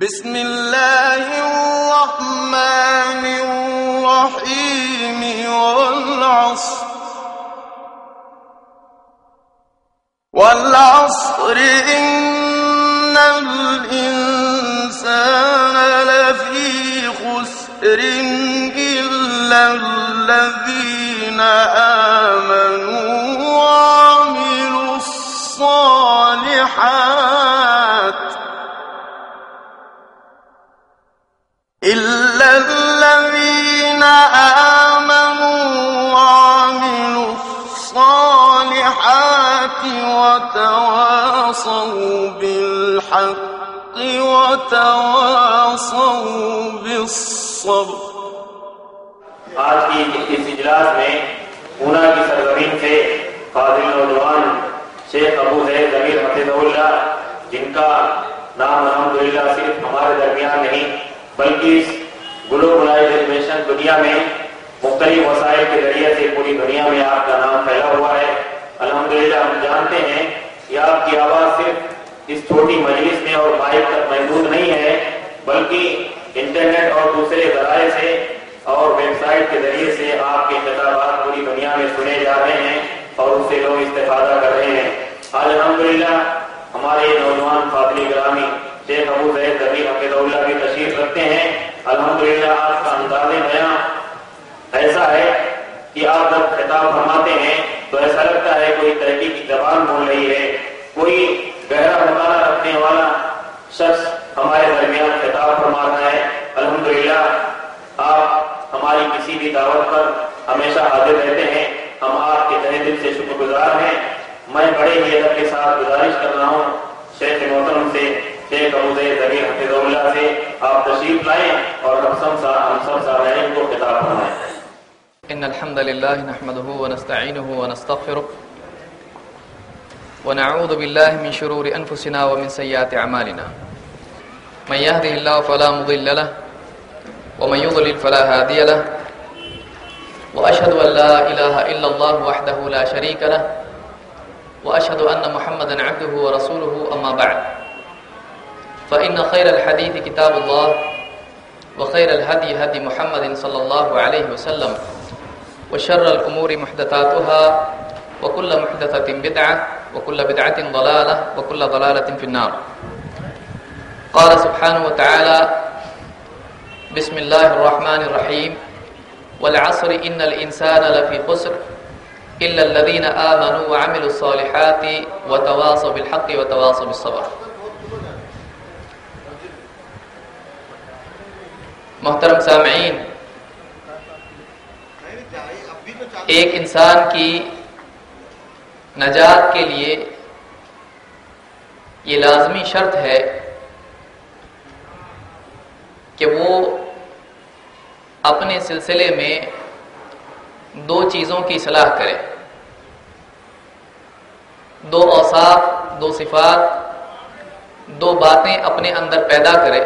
بسم الله الرحمن الرحيم والعصر. والعصر إن الإنسان لفي خسر إلا الذين آمنوا بالحق وتواصوا بالصبر۔ آج کی اس اجلاس میں اونا کی سرزمین سے فاضل نوجوان شیخ ابو زید ضمیر حفظ اللہ، جن کا نام الحمدللہ صرف ہمارے درمیان نہیں، بلکہ اس گلوبلائزیشن دنیا میں مختلف وسائل کے ذریعے سے پوری دنیا میں آپ کا نام پھیلا ہوا ہے۔ الحمدللہ، ہم جانتے ہیں کہ آپ کی آواز صرف اس چھوٹی مجلس میں اور مائک تک محدود نہیں ہے، بلکہ انٹرنیٹ اور دوسرے ذرائع سے اور ویب سائٹ کے ذریعے سے آپ کے خطابات پوری دنیا میں سنے جا رہے ہیں اور اس سے لوگ استفادہ کر رہے ہیں۔ آج الحمدللہ، ہمارے نوجوان فاضل گرامی شیخ ابو زید ذبی حفظ اللہ بھی تشریف رکھتے ہیں۔ الحمدللہ آپ کا انداز بیاں ایسا ہے کہ آپ جب خطاب فرماتے ہیں تو ایسا لگتا ہے کوئی ترقی کی زبان بول رہی ہے۔ کوئی گہرا مطالعہ رکھنے والا شخص ہمارے درمیان خطاب فرما رہا ہے، الحمدللہ، آپ ہماری کسی بھی دعوت پر ہمیشہ حاضر رہتے ہیں، ہم آپ کے تہ دل سے شکر گزار ہیں۔ میں بڑے ہی ادب کے ساتھ گزارش کر رہا ہوں۔ شیخ محترم سے، شیخ ابو زید ذبیر حفظ اللہ سے آپ تشریف لائیں اور ہم سب سا- ہم سب سامعین کو خطاب فرمائیں۔ إن الحمد لله نحمده ونستعينه ونستغفره ونعوذ بالله من شرور أنفسنا ومن سيئات أعمالنا. من يهده الله فلا مضل له، ومن يضلل فلا هادي له. وأشهد أن لا إله إلا الله وحده لا شريك له، وأشهد أن محمدا عبده ورسوله، أما بعد. فإن خير الحديث كتاب الله، وخير الهدي هدي محمد صلى الله عليه وسلم، وشر الأمور محدثاتها وكل محدثة بدعة، وكل بدعة ضلالة، وكل ضلالة في النار. قال سبحانه وتعالى بسم الله الرحمن الرحيم. والعصر إن الإنسان لفي خسر إلا الذين آمنوا وعملوا الصالحات وتواصوا بالحق وتواصوا بالصبر. محترم سامعین، ایک انسان کی نجات کے لیے یہ لازمی شرط ہے کہ وہ اپنے سلسلے میں دو چیزوں کی صلاح کرے۔ دو اوصاف، دو صفات، دو باتیں اپنے اندر پیدا کرے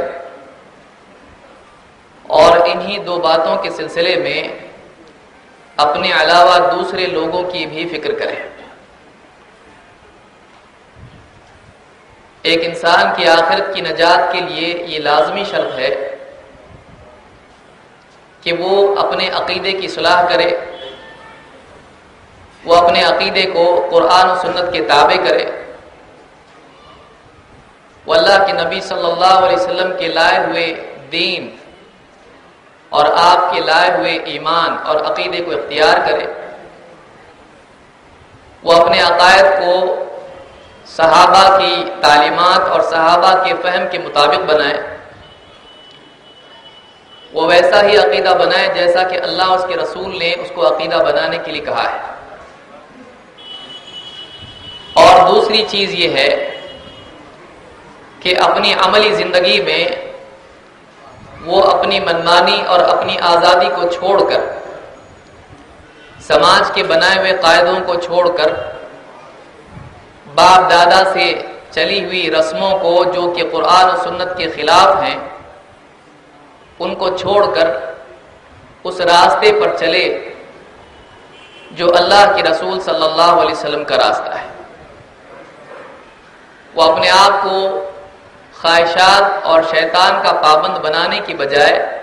اور انہی دو باتوں کے سلسلے میں اپنے علاوہ دوسرے لوگوں کی بھی فکر کریں ایک انسان کی آخرت کی نجات کے لیے یہ لازمی شرط ہے کہ وہ اپنے عقیدے کی صلاح کرے، وہ اپنے عقیدے کو قرآن و سنت کے تابع کرے۔ وہ اللہ کے نبی صلی اللہ علیہ وسلم کے لائے ہوئے دین اور آپ کے لائے ہوئے ایمان اور عقیدے کو اختیار کرے۔ وہ اپنے عقائد کو صحابہ کی تعلیمات اور صحابہ کے فہم کے مطابق بنائے۔ وہ ویسا ہی عقیدہ بنائے جیسا کہ اللہ اس کے رسول نے اس کو عقیدہ بنانے کے لیے کہا ہے۔ اور دوسری چیز یہ ہے کہ اپنی عملی زندگی میں وہ اپنی منمانی اور اپنی آزادی کو چھوڑ کر، سماج کے بنائے ہوئے قاعدوں کو چھوڑ کر باپ دادا سے چلی ہوئی رسموں کو جو کہ قرآن و سنت کے خلاف ہیں، ان کو چھوڑ کر اس راستے پر چلے جو اللہ کے رسول صلی اللہ علیہ وسلم کا راستہ ہے۔ وہ اپنے آپ کو خواہشات اور شیطان کا پابند بنانے کی بجائے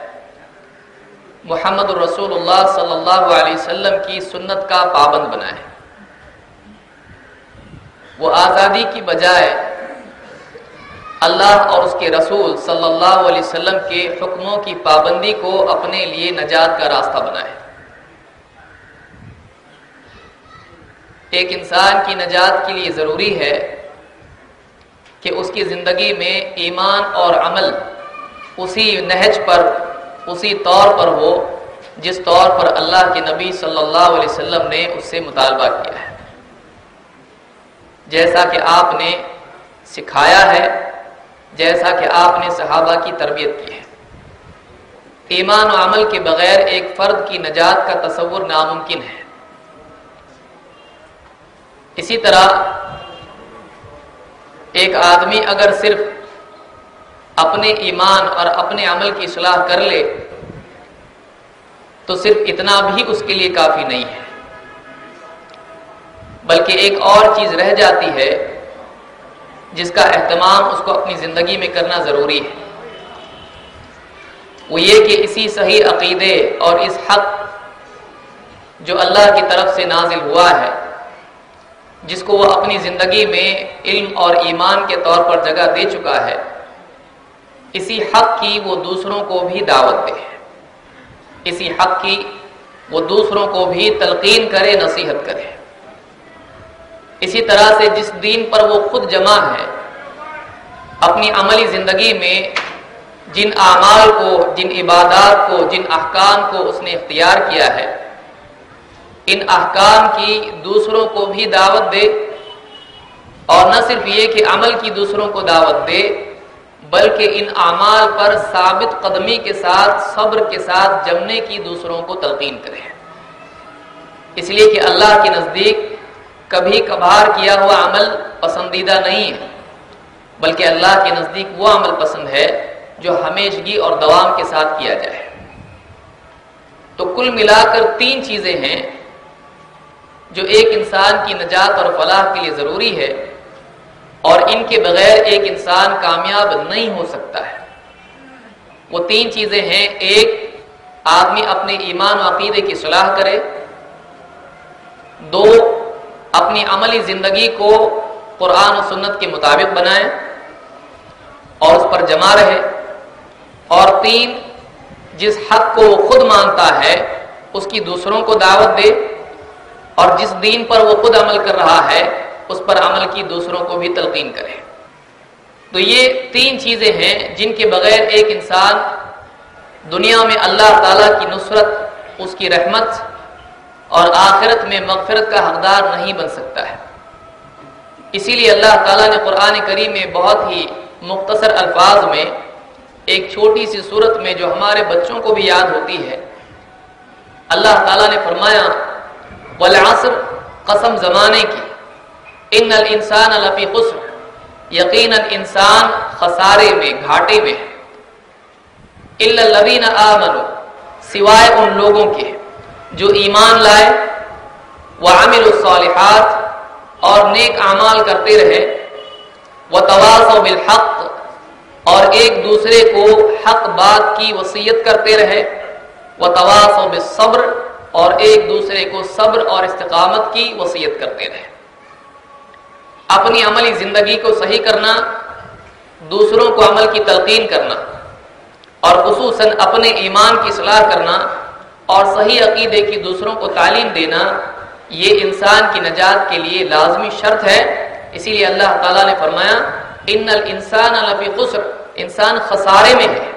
محمد الرسول اللہ صلی اللہ علیہ وسلم کی سنت کا پابند بنائے۔ وہ آزادی کی بجائے اللہ اور اس کے رسول صلی اللہ علیہ وسلم کے حکموں کی پابندی کو اپنے لیے نجات کا راستہ بنائے۔ ایک انسان کی نجات کے لیے ضروری ہے کہ اس کی زندگی میں ایمان اور عمل اسی نہج پر، اسی طور پر ہو، جس طور پر اللہ کے نبی صلی اللہ علیہ وسلم نے اس سے مطالبہ کیا ہے۔ جیسا کہ آپ نے سکھایا ہے، جیسا کہ آپ نے صحابہ کی تربیت کی ہے۔ ایمان و عمل کے بغیر ایک فرد کی نجات کا تصور ناممکن ہے۔ اسی طرح ایک آدمی اگر صرف اپنے ایمان اور اپنے عمل کی اصلاح کر لے، تو صرف اتنا بھی اس کے لیے کافی نہیں ہے۔ بلکہ ایک اور چیز رہ جاتی ہے جس کا اہتمام اس کو اپنی زندگی میں کرنا ضروری ہے۔ وہ یہ کہ اسی صحیح عقیدے اور اس حق جو اللہ کی طرف سے نازل ہوا ہے، جس کو وہ اپنی زندگی میں علم اور ایمان کے طور پر جگہ دے چکا ہے، اسی حق کی وہ دوسروں کو بھی دعوت دے۔ اسی حق کی وہ دوسروں کو بھی تلقین کرے، نصیحت کرے۔ اسی طرح سے جس دین پر وہ خود جمع ہے، اپنی عملی زندگی میں جن اعمال کو، جن عبادات کو، جن احکام کو اس نے اختیار کیا ہے، ان احکام کی دوسروں کو بھی دعوت دے، اور نہ صرف یہ کہ عمل کی دوسروں کو دعوت دے، بلکہ ان اعمال پر ثابت قدمی کے ساتھ، صبر کے ساتھ جمنے کی دوسروں کو تلقین کرے۔ اس لیے کہ اللہ کے نزدیک کبھی کبھار کیا ہوا عمل پسندیدہ نہیں ہے، بلکہ اللہ کے نزدیک وہ عمل پسند ہے جو ہمیشگی اور دوام کے ساتھ کیا جائے۔ تو کل ملا کر تین چیزیں ہیں جو ایک انسان کی نجات اور فلاح کے لیے ضروری ہے، اور ان کے بغیر ایک انسان کامیاب نہیں ہو سکتا ہے۔ وہ تین چیزیں ہیں، ایک، آدمی اپنے ایمان و عقیدے کی صلاح کرے، دو اپنی عملی زندگی کو قرآن و سنت کے مطابق بنائے اور اس پر جمع رہے اور تین، جس حق کو وہ خود مانتا ہے، اس کی دوسروں کو دعوت دے اور جس دین پر وہ خود عمل کر رہا ہے، اس پر عمل کی دوسروں کو بھی تلقین کرے۔ تو یہ تین چیزیں ہیں جن کے بغیر ایک انسان دنیا میں اللہ تعالی کی نصرت، اس کی رحمت اور آخرت میں مغفرت کا حقدار نہیں بن سکتا ہے۔ اسی لیے اللہ تعالیٰ نے قرآن کریم میں بہت ہی مختصر الفاظ میں ایک چھوٹی سی صورت میں جو ہمارے بچوں کو بھی یاد ہوتی ہے، اللہ تعالیٰ نے فرمایا، والعصر قسم زمانے کی۔ ان الانسان لفی خسر۔ یقینا انسان خسارے میں، گھاٹے میں الا الذين امنوا سوائے ان لوگوں کے۔ جو ایمان لائے، وعملوا الصالحات اور نیک اعمال کرتے رہے، وتواصوا بالحق اور ایک دوسرے کو حق بات کی وصیت کرتے رہے، وتواصوا بالصبر اور ایک دوسرے کو صبر اور استقامت کی وصیت کرتے رہے۔ اپنی عملی زندگی کو صحیح کرنا، دوسروں کو عمل کی تلقین کرنا اور خصوصاً اپنے ایمان کی صلاح کرنا اور صحیح عقیدے کی دوسروں کو تعلیم دینا یہ انسان کی نجات کے لیے لازمی شرط ہے۔ اسی لیے اللہ تعالیٰ نے فرمایا، ان الانسان لفی خسر انسان خسارے میں ہے۔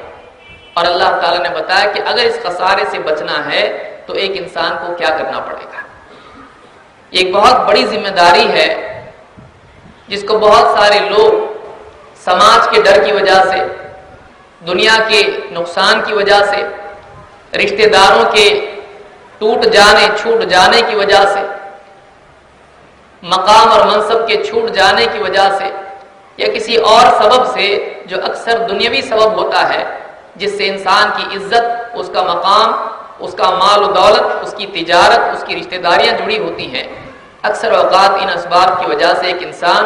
اور اللہ تعالیٰ نے بتایا کہ اگر اس خسارے سے بچنا ہے، تو ایک انسان کو کیا کرنا پڑے گا؟ ایک بہت بڑی ذمہ داری ہے، جس کو بہت سارے لوگ سماج کے ڈر کی وجہ سے، دنیا کے نقصان کی وجہ سے رشتہ داروں کے ٹوٹ جانے، چھوٹ جانے کی وجہ سے، مقام اور منصب کے چھوٹ جانے کی وجہ سے یا کسی اور سبب سے جو اکثر دنیاوی سبب ہوتا ہے، جس سے انسان کی عزت، اس کا مقام، اس کا مال و دولت، اس کی تجارت، اس کی رشتہ داریاں جڑی ہوتی ہیں۔ اکثر اوقات ان اسباب کی وجہ سے ایک انسان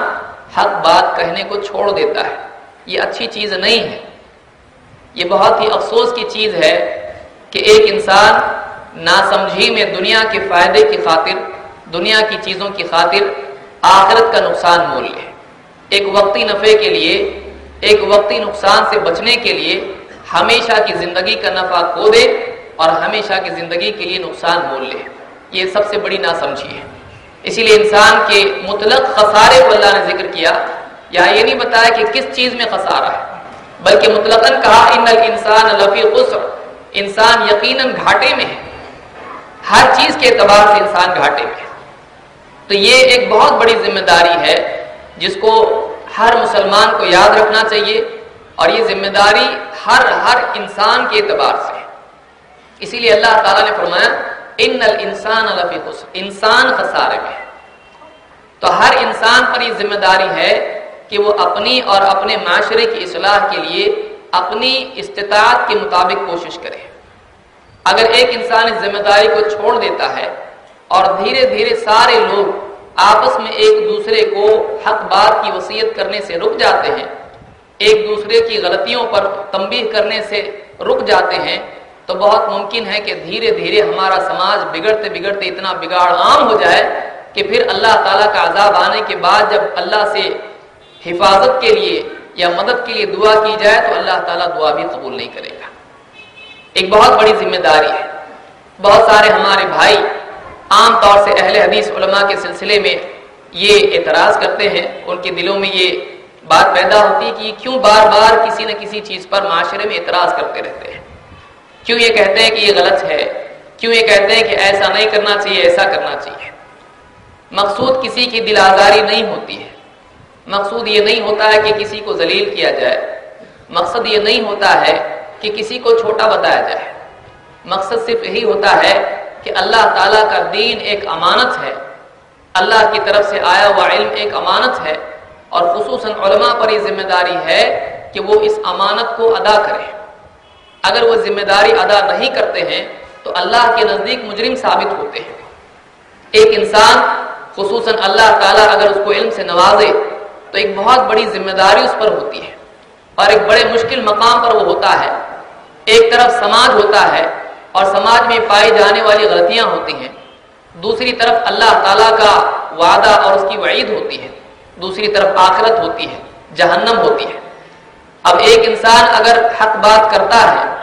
حق بات کہنے کو چھوڑ دیتا ہے۔ یہ اچھی چیز نہیں ہے۔ یہ بہت ہی افسوس کی چیز ہے کہ ایک انسان ناسمجھی میں دنیا کے فائدے کی خاطر، دنیا کی چیزوں کی خاطر آخرت کا نقصان مول لے۔ ایک وقتی نفع کے لیے، ایک وقتی نقصان سے بچنے کے لیے ہمیشہ کی زندگی کا نفع کھو دے اور ہمیشہ کی زندگی کے لیے نقصان مول لے۔ یہ سب سے بڑی ناسمجھی ہے۔ اسی لیے انسان کے مطلق خسارے کو اللہ نے ذکر کیا، یا یہ نہیں بتایا کہ کس چیز میں خسارہ ہے، بلکہ مطلق کہا، ان الانسان لفی خسر انسان یقیناً گھاٹے میں ہے۔ ہر چیز کے اعتبار سے انسان گھاٹے میں ہے۔ تو یہ ایک بہت بڑی ذمہ داری ہے جس کو ہر مسلمان کو یاد رکھنا چاہیے اور یہ ذمہ داری ہر ہر انسان کے اعتبار سے ہے۔ اسی لیے اللہ تعالیٰ نے فرمایا، ان الانسان لفی خسر، انسان خسارے میں تو ہر انسان پر یہ ذمہ داری ہے کہ وہ اپنی اور اپنے معاشرے کی اصلاح کے لیے اپنی استطاعت کے مطابق کوشش کرے۔ اگر ایک انسان اس ذمہ داری کو چھوڑ دیتا ہے اور دھیرے دھیرے سارے لوگ آپس میں ایک دوسرے کو حق بات کی وصیت کرنے سے رک جاتے ہیں، ایک دوسرے کی غلطیوں پر تنبیہ کرنے سے رک جاتے ہیں، تو بہت ممکن ہے کہ دھیرے دھیرے ہمارا سماج بگڑتے بگڑتے اتنا بگاڑ عام ہو جائے کہ پھر اللہ تعالیٰ کا عذاب آنے کے بعد جب اللہ سے حفاظت کے لیے یا مدد کے لیے دعا کی جائے تو اللہ تعالیٰ دعا بھی قبول نہیں کرے گا۔ ایک بہت بڑی ذمہ داری ہے۔ بہت سارے ہمارے بھائی عام طور سے اہل حدیث علماء کے سلسلے میں یہ اعتراض کرتے ہیں۔ ان کے دلوں میں یہ بات پیدا ہوتی ہے کہ کیوں بار بار کسی نہ کسی چیز پر معاشرے میں اعتراض کرتے رہتے ہیں۔ کیوں یہ کہتے ہیں کہ یہ غلط ہے؟ کیوں یہ کہتے ہیں کہ ایسا نہیں کرنا چاہیے، ایسا کرنا چاہیے؟ مقصود کسی کی دل آزاری نہیں ہوتی ہے۔ مقصود یہ نہیں ہوتا ہے کہ کسی کو ذلیل کیا جائے۔ مقصد یہ نہیں ہوتا ہے کہ کسی کو چھوٹا بتایا جائے۔ مقصد صرف یہی ہوتا ہے کہ اللہ تعالیٰ کا دین ایک امانت ہے۔ اللہ کی طرف سے آیا ہوا علم ایک امانت ہے۔ اور خصوصاً علماء پر یہ ذمہ داری ہے کہ وہ اس امانت کو ادا کریں۔ اگر وہ ذمہ داری ادا نہیں کرتے ہیں تو اللہ کے نزدیک مجرم ثابت ہوتے ہیں۔ ایک انسان خصوصاً اللہ تعالیٰ اگر اس کو علم سے نوازے تو ایک بہت بڑی ذمہ داری اس پر ہوتی ہے اور ایک بڑے مشکل مقام پر وہ ہوتا ہے۔ ایک طرف سماج ہوتا ہے اور سماج میں پائی جانے والی غلطیاں ہوتی ہیں۔ دوسری طرف اللہ تعالیٰ کا وعدہ اور اس کی وعید ہوتی ہے۔ دوسری طرف آخرت ہوتی ہے، جہنم ہوتی ہے۔ اب ایک انسان اگر حق بات کرتا ہے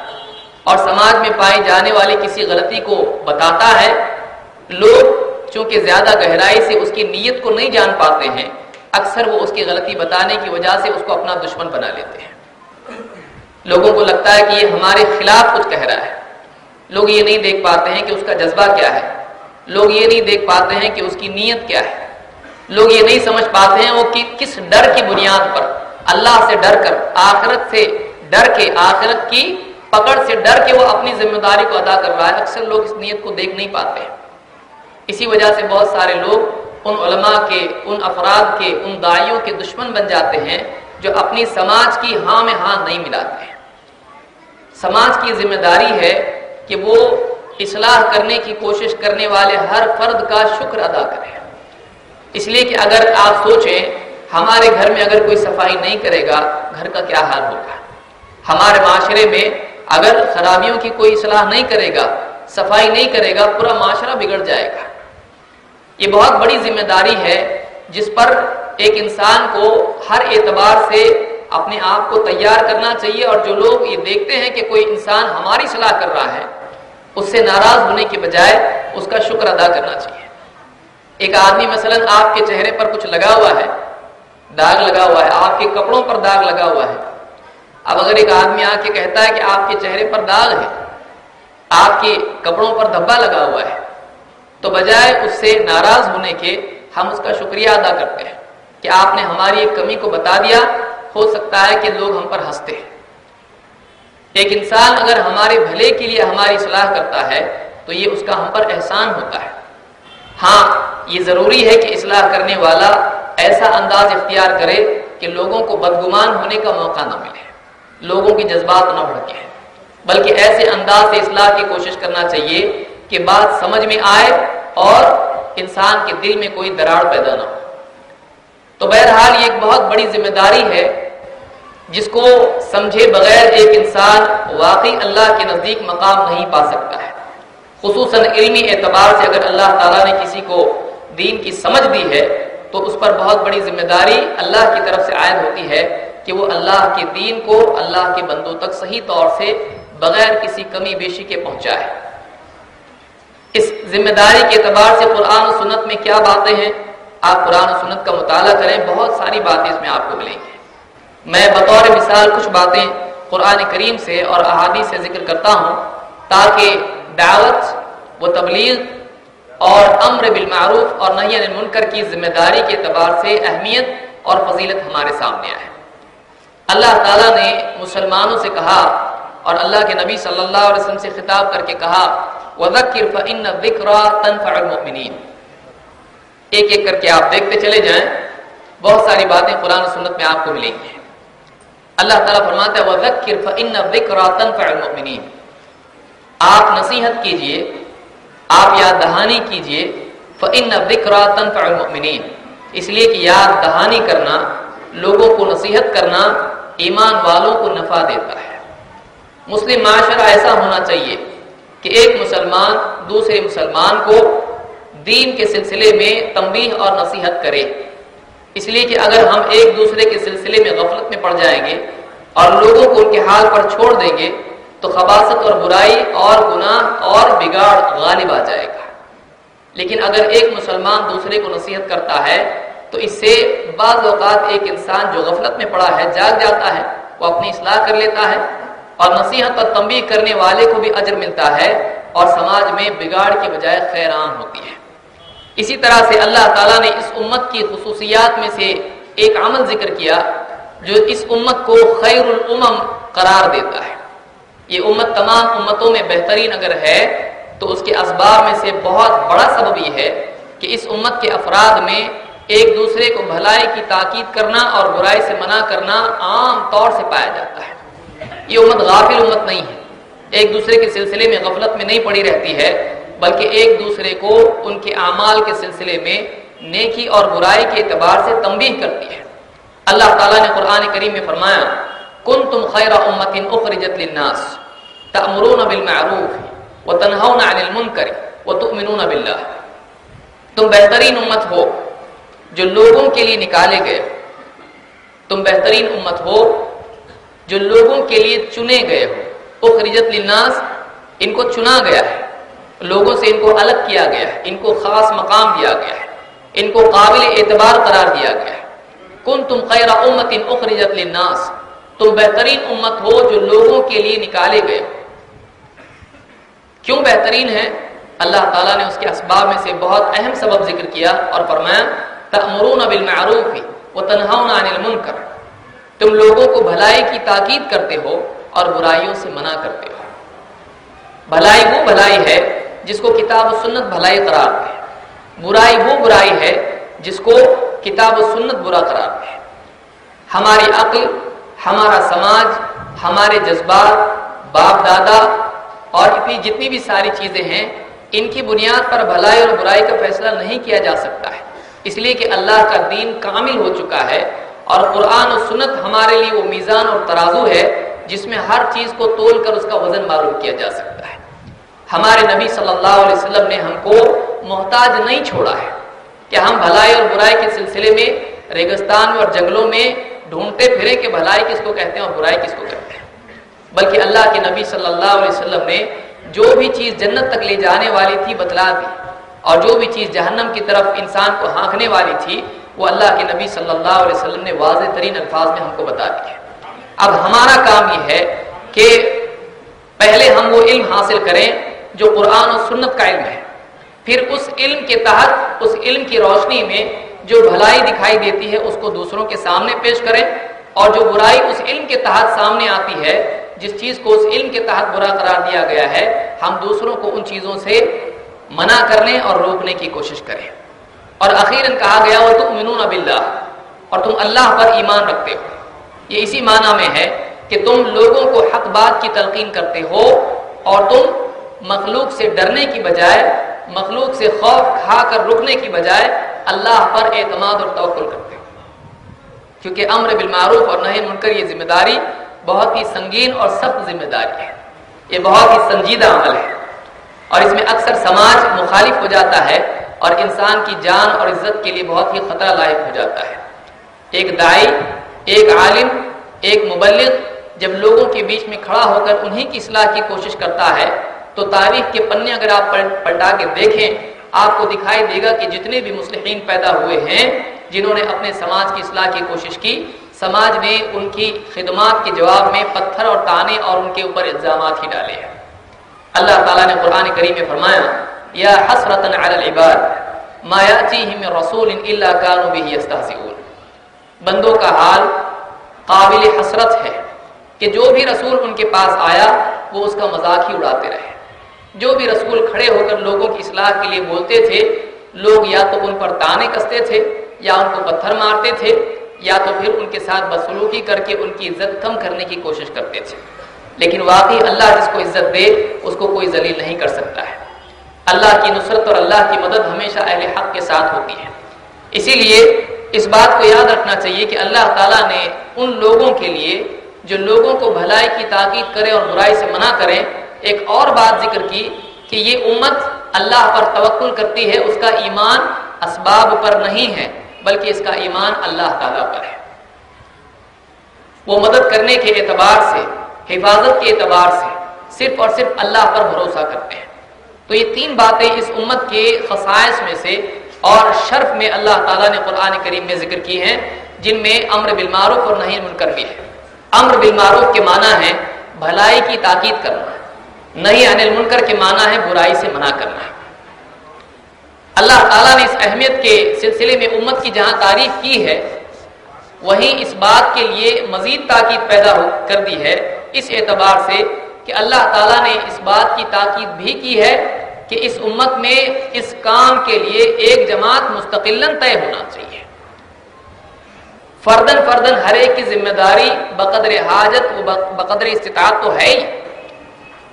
اور سماج میں پائی جانے والی کسی غلطی کو بتاتا ہے، لوگ چونکہ زیادہ گہرائی سے اس کی نیت کو نہیں جان پاتے ہیں اکثر وہ اس کی غلطی بتانے کی وجہ سے اس کو اپنا دشمن بنا لیتے ہیں۔ لوگوں کو لگتا ہے کہ یہ ہمارے خلاف کچھ کہہ رہا ہے۔ لوگ یہ نہیں دیکھ پاتے ہیں کہ اس کا جذبہ کیا ہے۔ لوگ یہ نہیں دیکھ پاتے ہیں کہ اس کی نیت کیا ہے۔ لوگ یہ نہیں سمجھ پاتے ہیں وہ کس ڈر کی بنیاد پر۔ اللہ سے ڈر کر، آخرت سے ڈر کے، آخرت کی پکڑ سے ڈر کے وہ اپنی ذمہ داری کو ادا کر رہا ہے۔ اکثر لوگ اس نیت کو دیکھ نہیں پاتے ہیں۔ اسی وجہ سے بہت سارے لوگ ان علماء کے، ان افراد کے، ان دائیوں کے دشمن بن جاتے ہیں جو اپنی سماج کی ہاں میں ہاں نہیں ملاتے ہیں۔ سماج کی ذمہ داری ہے کہ وہ اصلاح کرنے کی کوشش کرنے والے ہر فرد کا شکر ادا کرے۔ اس لیے کہ اگر آپ سوچیں، ہمارے گھر میں اگر کوئی صفائی نہیں کرے گا، گھر کا کیا حال ہوگا؟ ہمارے معاشرے میں اگر خرابیوں کی کوئی اصلاح نہیں کرے گا، صفائی نہیں کرے گا، پورا معاشرہ بگڑ جائے گا۔ یہ بہت بڑی ذمہ داری ہے جس پر ایک انسان کو ہر اعتبار سے اپنے آپ کو تیار کرنا چاہیے اور جو لوگ یہ دیکھتے ہیں کہ کوئی انسان ہماری صلاح کر رہا ہے، اس سے ناراض ہونے کے بجائے اس کا شکر ادا کرنا چاہیے۔ ایک آدمی مثلا آپ کے چہرے پر کچھ لگا ہوا ہے، داغ لگا ہوا ہے، آپ کے کپڑوں پر داغ لگا ہوا ہے۔ اب اگر ایک آدمی آ کے کہتا ہے کہ آپ کے چہرے پر داغ ہے، آپ کے کپڑوں پر دھبا لگا ہوا ہے تو بجائے اس سے ناراض ہونے کے ہم اس کا شکریہ ادا کرتے ہیں کہ آپ نے ہماری ایک کمی کو بتا دیا۔ ہو سکتا ہے کہ لوگ ہم پر ہنستے ہیں۔ ایک انسان اگر ہمارے بھلے کے لیے ہماری صلاح کرتا ہے تو یہ اس کا ہم پر احسان ہوتا ہے۔ ہاں یہ ضروری ہے کہ اصلاح کرنے والا ایسا انداز اختیار کرے کہ لوگوں کو بدگمان ہونے کا موقع نہ ملے۔ لوگوں کی جذبات نہ بڑھتے ہیں بلکہ ایسے انداز سے اصلاح کی کوشش کرنا چاہیے کہ بات سمجھ میں آئے اور انسان کے دل میں کوئی دراڑ پیدا نہ ہو۔ تو بہرحال یہ ایک بہت بڑی ذمہ داری ہے، جس کو سمجھے بغیر ایک انسان واقعی اللہ کے نزدیک مقام نہیں پا سکتا ہے۔ خصوصاً علمی اعتبار سے اگر اللہ تعالیٰ نے کسی کو دین کی سمجھ دی ہے، تو اس پر بہت بڑی ذمہ داری اللہ کی طرف سے عائد ہوتی ہے کہ وہ اللہ کے دین کو اللہ کے بندوں تک صحیح طور سے بغیر کسی کمی بیشی کے پہنچائے۔ اس ذمہ داری کے اعتبار سے قرآن و سنت میں کیا باتیں ہیں؟ آپ قرآن و سنت کا مطالعہ کریں، بہت ساری باتیں اس میں آپ کو ملیں گی۔ میں بطور مثال کچھ باتیں قرآن کریم سے اور احادیث سے ذکر کرتا ہوں تاکہ دعوت و تبلیغ اور امر بالمعروف اور نہیں المنکر کی ذمہ داری کے اعتبار سے اہمیت اور فضیلت ہمارے سامنے آئے۔ اللہ تعالیٰ نے مسلمانوں سے کہا اور اللہ کے نبی صلی اللہ علیہ وسلم سے خطاب کر کے کہا وَذَكِّرْ فَإِنَّ الذِّكْرَى تَنْفَعُ الْمُؤْمِنِينَ ایک ایک کر کے آپ دیکھتے چلے جائیں، بہت ساری باتیں قرآن و سنت میں آپ کو ملیں گی۔ اللہ تعالیٰ فرماتا ہے وَذَكِّرْ فَإِنَّ الذِّكْرَى تَنْفَعُ الْمُؤْمِنِينَ آپ نصیحت کیجیے، آپ یاد دہانی کیجیے، فَإِنَّ الذِّكْرَى تَنْفَعُ الْمُؤْمِنِينَ اس لیے کہ یاد دہانی کرنا، لوگوں کو نصیحت کرنا ایمان والوں کو نفع دیتا ہے۔ مسلم معاشرہ ایسا ہونا چاہیے کہ ایک مسلمان دوسرے مسلمان کو دین کے سلسلے میں تنبیہ اور نصیحت کرے۔ اس لیے کہ اگر ہم ایک دوسرے کے سلسلے میں غفلت میں پڑ جائیں گے اور لوگوں کو ان کے حال پر چھوڑ دیں گے، تو خباست اور برائی اور گناہ اور بگاڑ غالب آ جائے گا۔ لیکن اگر ایک مسلمان دوسرے کو نصیحت کرتا ہے، تو اس سے بعض اوقات ایک انسان جو غفلت میں پڑا ہے، جاگ جاتا ہے، وہ اپنی اصلاح کر لیتا ہے۔ اور نصیحت اور تنبیہ کرنے والے کو بھی اجر ملتا ہے اور سماج میں بگاڑ کے بجائے خیران ہوتی ہے۔ اسی طرح سے اللہ تعالیٰ نے اس امت کی خصوصیات میں سے ایک عمل ذکر کیا جو اس امت کو خیر الامم قرار دیتا ہے۔ یہ امت تمام امتوں میں بہترین اگر ہے تو اس کے اسباب میں سے بہت بڑا سبب یہ ہے کہ اس امت کے افراد میں ایک دوسرے کو بھلائی کی تاکید کرنا اور برائی سے منع کرنا عام طور سے پایا جاتا ہے۔ یہ امت غافل امت نہیں ہے۔ ایک دوسرے کے سلسلے میں غفلت میں نہیں پڑی رہتی ہے، بلکہ ایک دوسرے کو ان کے اعمال کے سلسلے میں نیکی اور برائی کے اعتبار سے تنبیہ کرتی ہے۔ اللہ تعالیٰ نے قرآن کریم میں فرمایا کن تم خیر امت اخرجت للناس تأمرون بالمعروف وتنهون عن المنکر وتؤمنون باللہ. تم بہترین امت ہو جو لوگوں کے لیے نکالے گئے۔ تم بہترین امت ہو جو لوگوں کے لیے چنے گئے ہو اخرجت للناس، ان کو چنا گیا ہے۔ لوگوں سے ان کو الگ کیا گیا ہے۔ ان کو خاص مقام دیا گیا ہے۔ ان کو قابل اعتبار قرار دیا گیا ہے۔ کن تم خیر امت ان اخرجت للناس۔ تم بہترین امت ہو جو لوگوں کے لیے نکالے گئے ہو۔ کیوں بہترین ہے؟ اللہ تعالیٰ نے اس کے اسباب میں سے بہت اہم سبب ذکر کیا اور فرمایا، تأمرون بالمعروف وتنهون عن المنکر۔ تم لوگوں کو بھلائی کی تاکید کرتے ہو اور برائیوں سے منع کرتے ہو۔ بھلائی وہ بھلائی ہے جس کو کتاب و سنت بھلائی قرار دے۔ برائی وہ برائی ہے جس کو کتاب و سنت برا قرار دے۔ ہماری عقل، ہمارا سماج، ہمارے جذبات، باپ دادا اور اتنی جتنی بھی ساری چیزیں ہیں، ان کی بنیاد پر بھلائی اور برائی کا فیصلہ نہیں کیا جا سکتا ہے۔ اس لیے کہ اللہ کا دین کامل ہو چکا ہے۔ اور قرآن و سنت ہمارے لیے وہ میزان اور ترازو ہے جس میں ہر چیز کو تول کر اس کا وزن معلوم کیا جا سکتا ہے۔ ہمارے نبی صلی اللہ علیہ وسلم نے ہم کو محتاج نہیں چھوڑا ہے کہ ہم بھلائی اور برائی کے سلسلے میں، ریگستان میں اور جنگلوں میں ڈھونڈتے پھرے کہ بھلائی کس کو کہتے ہیں اور برائی کس کو کہتے ہیں۔ بلکہ اللہ کے نبی صلی اللہ علیہ وسلم نے جو بھی چیز جنت تک لے جانے والی تھی بتلا دی اور جو بھی چیز جہنم کی طرف انسان کو ہانکنے والی تھی وہ اللہ کے نبی صلی اللہ علیہ وسلم نے واضح ترین الفاظ میں ہم کو بتا دیا اب ہمارا کام یہ ہے کہ پہلے ہم وہ علم حاصل کریں جو قرآن و سنت کا علم ہے۔ پھر اس علم کے تحت، اس علم کی روشنی میں جو بھلائی دکھائی دیتی ہے، اس کو دوسروں کے سامنے پیش کریں اور جو برائی اس علم کے تحت سامنے آتی ہے، جس چیز کو اس علم کے تحت برا قرار دیا گیا ہے، ہم دوسروں کو ان چیزوں سے منع کرنے اور روکنے کی کوشش کریں۔ اور اخیراً کہا گیا وہ تم منون اور تم اللہ پر ایمان رکھتے ہو۔ یہ اسی معنی میں ہے کہ تم لوگوں کو حق بات کی تلقین کرتے ہو اور تم مخلوق سے ڈرنے کی بجائے، مخلوق سے خوف کھا کر رکنے کی بجائے اللہ پر اعتماد اور توقل کرتے ہو۔ کیونکہ امر بالمعروف اور نہ منکر یہ ذمہ داری بہت ہی سنگین اور سخت ذمہ داری ہے۔ یہ بہت ہی سنجیدہ عمل ہے۔ اور اس میں اکثر سماج مخالف ہو جاتا ہے اور انسان کی جان اور عزت کے لیے بہت ہی خطرہ لاحق ہو جاتا ہے۔ ایک دائی، ایک عالم، ایک مبلغ جب لوگوں کے بیچ میں کھڑا ہو کر انہی کی اصلاح کی کوشش کرتا ہے، تو تاریخ کے پنے اگر آپ پلٹا کے دیکھیں، آپ کو دکھائی دے گا کہ جتنے بھی مسلمین پیدا ہوئے ہیں، جنہوں نے اپنے سماج کی اصلاح کی کوشش کی، سماج نے ان کی خدمات کے جواب میں پتھر اور تانے اور ان کے اوپر الزامات ہی ڈالے ہیں۔ اللہ تعالیٰ نے قرآن کریم میں فرمایا یا حسرت علی العباد ما یاتیہم رسول الا كانوا به یستهزئون بندوں کا حال قابل حسرت ہے کہ جو بھی رسول ان کے پاس آیا، وہ اس کا مذاق ہی اڑاتے رہے۔ جو بھی رسول کھڑے ہو کر لوگوں کی اصلاح کے لیے بولتے تھے، لوگ یا تو ان پر تانے کستے تھے، یا ان کو پتھر مارتے تھے، یا تو پھر ان کے ساتھ بدسلوکی کر کے ان کی عزت کم کرنے کی کوشش کرتے تھے۔ لیکن واقعی اللہ جس کو عزت دے، اس کو کوئی ذلیل نہیں کر سکتا ہے۔ اللہ کی نصرت اور اللہ کی مدد ہمیشہ اہل حق کے ساتھ ہوتی ہے۔ اسی لیے اس بات کو یاد رکھنا چاہیے کہ اللہ تعالیٰ نے ان لوگوں کے لیے جو لوگوں کو بھلائی کی تاکید کرے اور برائی سے منع کرے ایک اور بات ذکر کی کہ یہ امت اللہ پر توکل کرتی ہے، اس کا ایمان اسباب پر نہیں ہے، بلکہ اس کا ایمان اللہ تعالیٰ پر ہے۔ وہ مدد کرنے کے اعتبار سے، حفاظت کے اعتبار سے صرف اور صرف اللہ پر بھروسہ کرتے ہیں۔ تو یہ تین باتیں اس امت کے خصائص میں سے اور شرف میں اللہ تعالیٰ نے قرآن کریم میں ذکر کی ہیں، جن میں امر بالمعروف اور نہیں منکر بھی ہے۔ امر بالمعروف کے معنی ہے بھلائی کی تاکید کرنا ہے نہیں انل منکر کے معنی ہے برائی سے منع کرنا۔ ہے اللہ تعالیٰ نے اس اہمیت کے سلسلے میں امت کی جہاں تعریف کی ہے، وہیں اس بات کے لیے مزید تاکید پیدا ہو کر دی ہے۔ اس اعتبار سے کہ اللہ تعالیٰ نے اس بات کی تاکید بھی کی ہے کہ اس امت میں اس کام کے لیے ایک جماعت مستقل طے ہونا چاہیے۔ فردن فردن ہر ایک کی ذمہ داری بقدر حاجت و بقدر استطاعت تو ہے ہی۔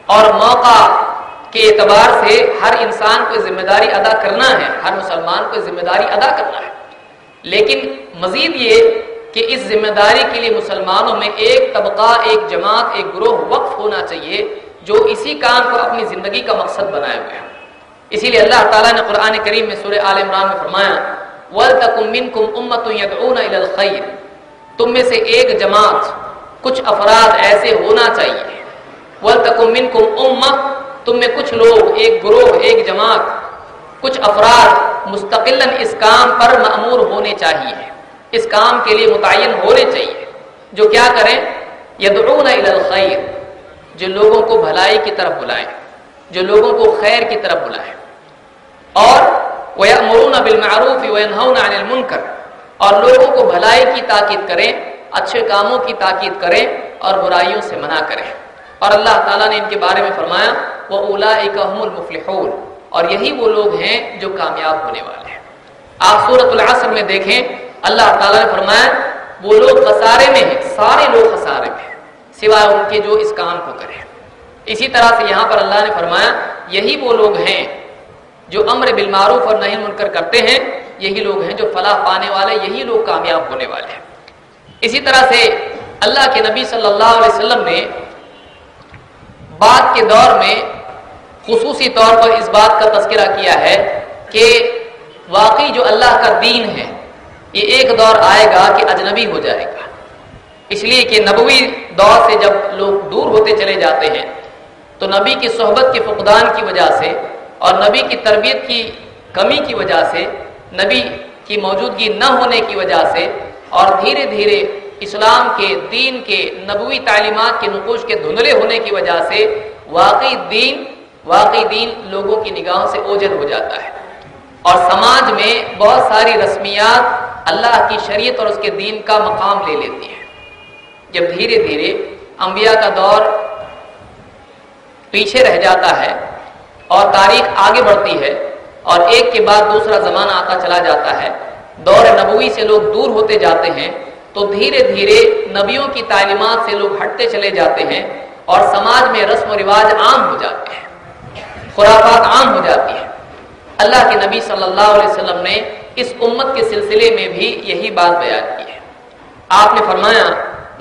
اور موقع کے اعتبار سے ہر انسان کو ذمہ داری ادا کرنا ہے، ہر مسلمان کو ذمہ داری ادا کرنا ہے۔ لیکن مزید یہ کہ اس ذمہ داری کے لیے مسلمانوں میں ایک طبقہ، ایک جماعت، ایک گروہ وقف ہونا چاہیے جو اسی کام کو اپنی زندگی کا مقصد بنائے ہوئے ہیں۔ اسی لیے اللہ تعالیٰ نے قرآن کریم میں سورہ عال عمران میں فرمایا وَلْتَكُمْ مِنْكُمْ أُمَّةٌ يَدْعُونَ إِلَى الْخَيْرِ۔ تم میں سے ایک جماعت کچھ افراد ایسے ہونا چاہیے۔ وَلْتَكُمْ مِنْكُمْ أُمَّةٌ، تم میں کچھ لوگ، ایک گروہ، ایک جماعت کچھ افراد مستقل اس کام پر معمور ہونے چاہیے۔ اس کام کے لیے متعین ہونے چاہیے۔ جو کیا کریں؟ یدعون الى الخیر۔ جو لوگوں کو بھلائی کی طرف بلائیں۔ جو لوگوں کو خیر کی طرف بلائیں۔ اور وَيَأْمُرُونَ بِالْمَعْرُوفِ وَيَنْهَوْنَ عَنِ الْمُنْكَرِ اور لوگوں کو بھلائی کی تاکید کریں، اچھے کاموں کی تاکید کریں اور برائیوں سے منع کریں۔ اور اللہ تعالیٰ نے ان کے بارے میں فرمایا وہ اولا المفلحون۔ اور یہی وہ لوگ ہیں جو کامیاب ہونے والے ہیں۔ آپ صورت العصر میں دیکھیں اللہ تعالیٰ نے فرمایا، وہ لوگ خسارے میں ہیں، سارے لوگ خسارے میں ہیں، سوائے ان کے جو اس کام کو کریں۔ اسی طرح سے یہاں پر اللہ نے فرمایا، یہی وہ لوگ ہیں جو امر بالمعروف اور نہیں منکر کرتے ہیں، یہی لوگ ہیں جو فلاح پانے والے، یہی لوگ کامیاب ہونے والے ہیں۔ اسی طرح سے اللہ کے نبی صلی اللہ علیہ وسلم نے بعد کے دور میں خصوصی طور پر اس بات کا تذکرہ کیا ہے کہ واقعی جو اللہ کا دین ہے یہ ایک دور آئے گا کہ اجنبی ہو جائے گا۔ اس لیے کہ نبوی دور سے جب لوگ دور ہوتے چلے جاتے ہیں، تو نبی کی صحبت کے فقدان کی وجہ سے اور نبی کی تربیت کی کمی کی وجہ سے، نبی کی موجودگی نہ ہونے کی وجہ سے اور دھیرے دھیرے اسلام کے، دین کے، نبوی تعلیمات کے نقوش کے دھندلے ہونے کی وجہ سے واقعی دین واقعی دین لوگوں کی نگاہوں سے اوجل ہو جاتا ہے۔ اور سماج میں بہت ساری رسمیات اللہ کی شریعت اور اس کے دین کا مقام لے لیتی ہیں۔ جب دھیرے دھیرے انبیاء کا دور پیچھے رہ جاتا ہے اور تاریخ آگے بڑھتی ہے اور ایک کے بعد دوسرا زمانہ آتا چلا جاتا ہے، دور نبوی سے لوگ دور ہوتے جاتے ہیں، تو دھیرے دھیرے نبیوں کی تعلیمات سے لوگ ہٹتے چلے جاتے ہیں اور سماج میں رسم و رواج عام ہو جاتے ہیں، خرافات عام ہو جاتی ہیں۔ اللہ کے نبی صلی اللہ علیہ وسلم نے اس امت کے سلسلے میں بھی یہی بات بیان کی ہے۔ آپ نے فرمایا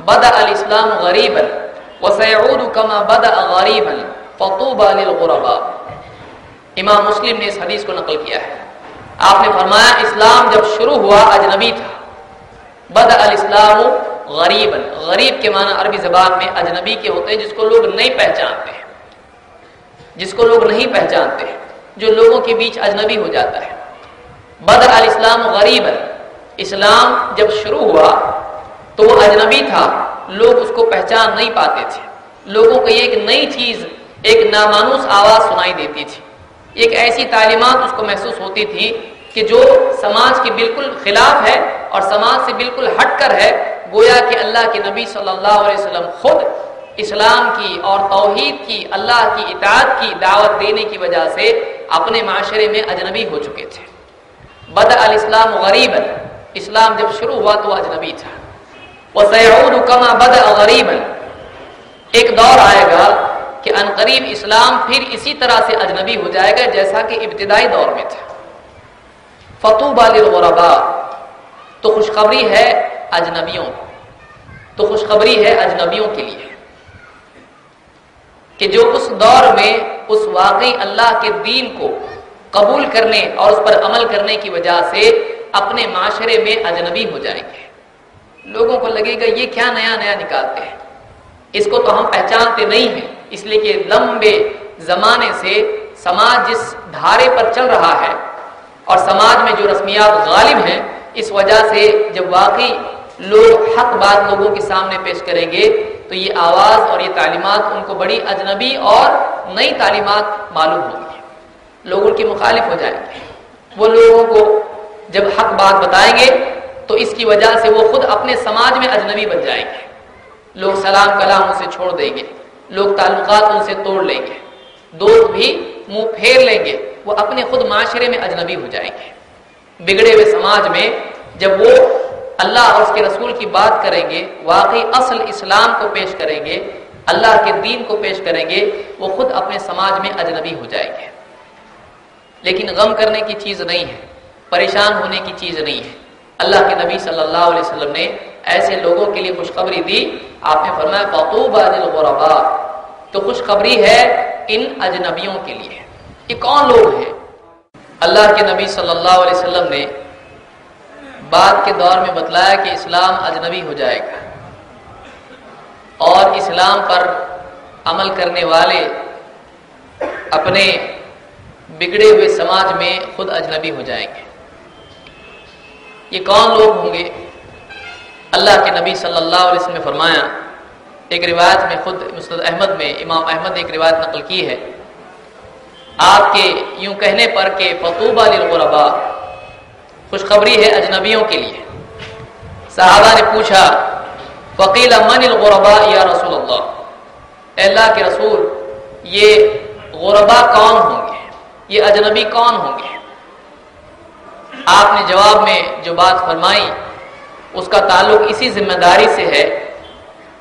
بدا الاسلام غریبا وسيعود كما بدا غریبا فطوبى للغرباء. امام مسلم نے اس حدیث کو نقل کیا ہے۔ آپ نے فرمایا، اسلام جب شروع ہوا، اجنبی تھا۔ بدا الاسلام غریبا۔ غریب کے معنی عربی زبان میں اجنبی کے ہوتے ہیں، جس کو لوگ نہیں پہچانتے۔ ہیں جس کو لوگ نہیں پہچانتے۔ ہیں جو لوگوں کے بیچ اجنبی ہو جاتا ہے۔ بدر الاسلام غریب اسلام جب شروع ہوا تو وہ اجنبی تھا۔ لوگ اس کو پہچان نہیں پاتے تھے۔ لوگوں کو یہ ایک نئی چیز، ایک نامانوس آواز سنائی دیتی تھی۔ ایک ایسی تعلیمات اس کو محسوس ہوتی تھی کہ جو سماج کے بالکل خلاف ہے اور سماج سے بالکل ہٹ کر ہے، گویا کہ اللہ کے نبی صلی اللہ علیہ وسلم خود اسلام کی اور توحید کی، اللہ کی اطاعت کی دعوت دینے کی وجہ سے اپنے معاشرے میں اجنبی ہو چکے تھے۔ بد الاسلام غریب اسلام جب شروع ہوا تو اجنبی تھا۔ وہ سعود کما بد غریب ایک دور آئے گا کہ ان قریب اسلام پھر اسی طرح سے اجنبی ہو جائے گا جیسا کہ ابتدائی دور میں تھا۔ فتو بال تو خوشخبری ہے اجنبیوں۔ تو خوشخبری ہے اجنبیوں کے لیے۔ کہ جو اس دور میں اس واقعی اللہ کے دین کو قبول کرنے اور اس پر عمل کرنے کی وجہ سے اپنے معاشرے میں اجنبی ہو جائیں گے۔ لوگوں کو لگے گا یہ کیا نیا نیا نکالتے ہیں۔ اس کو تو ہم پہچانتے نہیں ہیں، اس لیے کہ لمبے زمانے سے سماج جس دھارے پر چل رہا ہے اور سماج میں جو رسمیات غالب ہیں، اس وجہ سے جب واقعی لوگ حق بات لوگوں کے سامنے پیش کریں گے تو یہ آواز اور یہ تعلیمات ان کو بڑی اجنبی اور نئی تعلیمات معلوم ہوگی لوگ ان کے مخالف ہو جائیں گے۔ وہ لوگوں کو جب حق بات بتائیں گے تو اس کی وجہ سے وہ خود اپنے سماج میں اجنبی بن جائیں گے۔ لوگ سلام کلام ان سے چھوڑ دیں گے۔ لوگ تعلقات ان سے توڑ لیں گے۔ دوست بھی منہ پھیر لیں گے۔ وہ اپنے خود معاشرے میں اجنبی ہو جائیں گے۔ بگڑے ہوئے سماج میں جب وہ اللہ اور اس کے رسول کی بات کریں گے، واقعی اصل اسلام کو پیش کریں گے، اللہ کے دین کو پیش کریں گے، وہ خود اپنے سماج میں اجنبی ہو جائیں گے۔ لیکن غم کرنے کی چیز نہیں ہے، پریشان ہونے کی چیز نہیں ہے۔ اللہ کے نبی صلی اللہ علیہ وسلم نے ایسے لوگوں کے لیے خوشخبری دی، آپ نے فرمایا تو خوشخبری ہے ان اجنبیوں کے لیے۔ یہ کون لوگ ہیں؟ اللہ کے نبی صلی اللہ علیہ وسلم نے بعد کے دور میں بتلایا کہ اسلام اجنبی ہو جائے گا۔ اور اسلام پر عمل کرنے والے اپنے بگڑے ہوئے سماج میں خود اجنبی ہو جائیں گے۔ یہ کون لوگ ہوں گے؟ اللہ کے نبی صلی اللہ علیہ وسلم نے فرمایا، ایک روایت میں خود مسند احمد میں امام احمد نے ایک روایت نقل کی ہے۔ آپ کے یوں کہنے پر کہ فطوبہ للغربا خوشخبری ہے اجنبیوں کے لیے۔ صحابہ نے پوچھا فقیل من الغربا یا رسول اللہ؟ اے اللہ کے رسول، یہ غربا کون ہوں گے؟ یہ اجنبی کون ہوں گے؟ آپ نے جواب میں جو بات فرمائی، اس کا تعلق اسی ذمہ داری سے ہے۔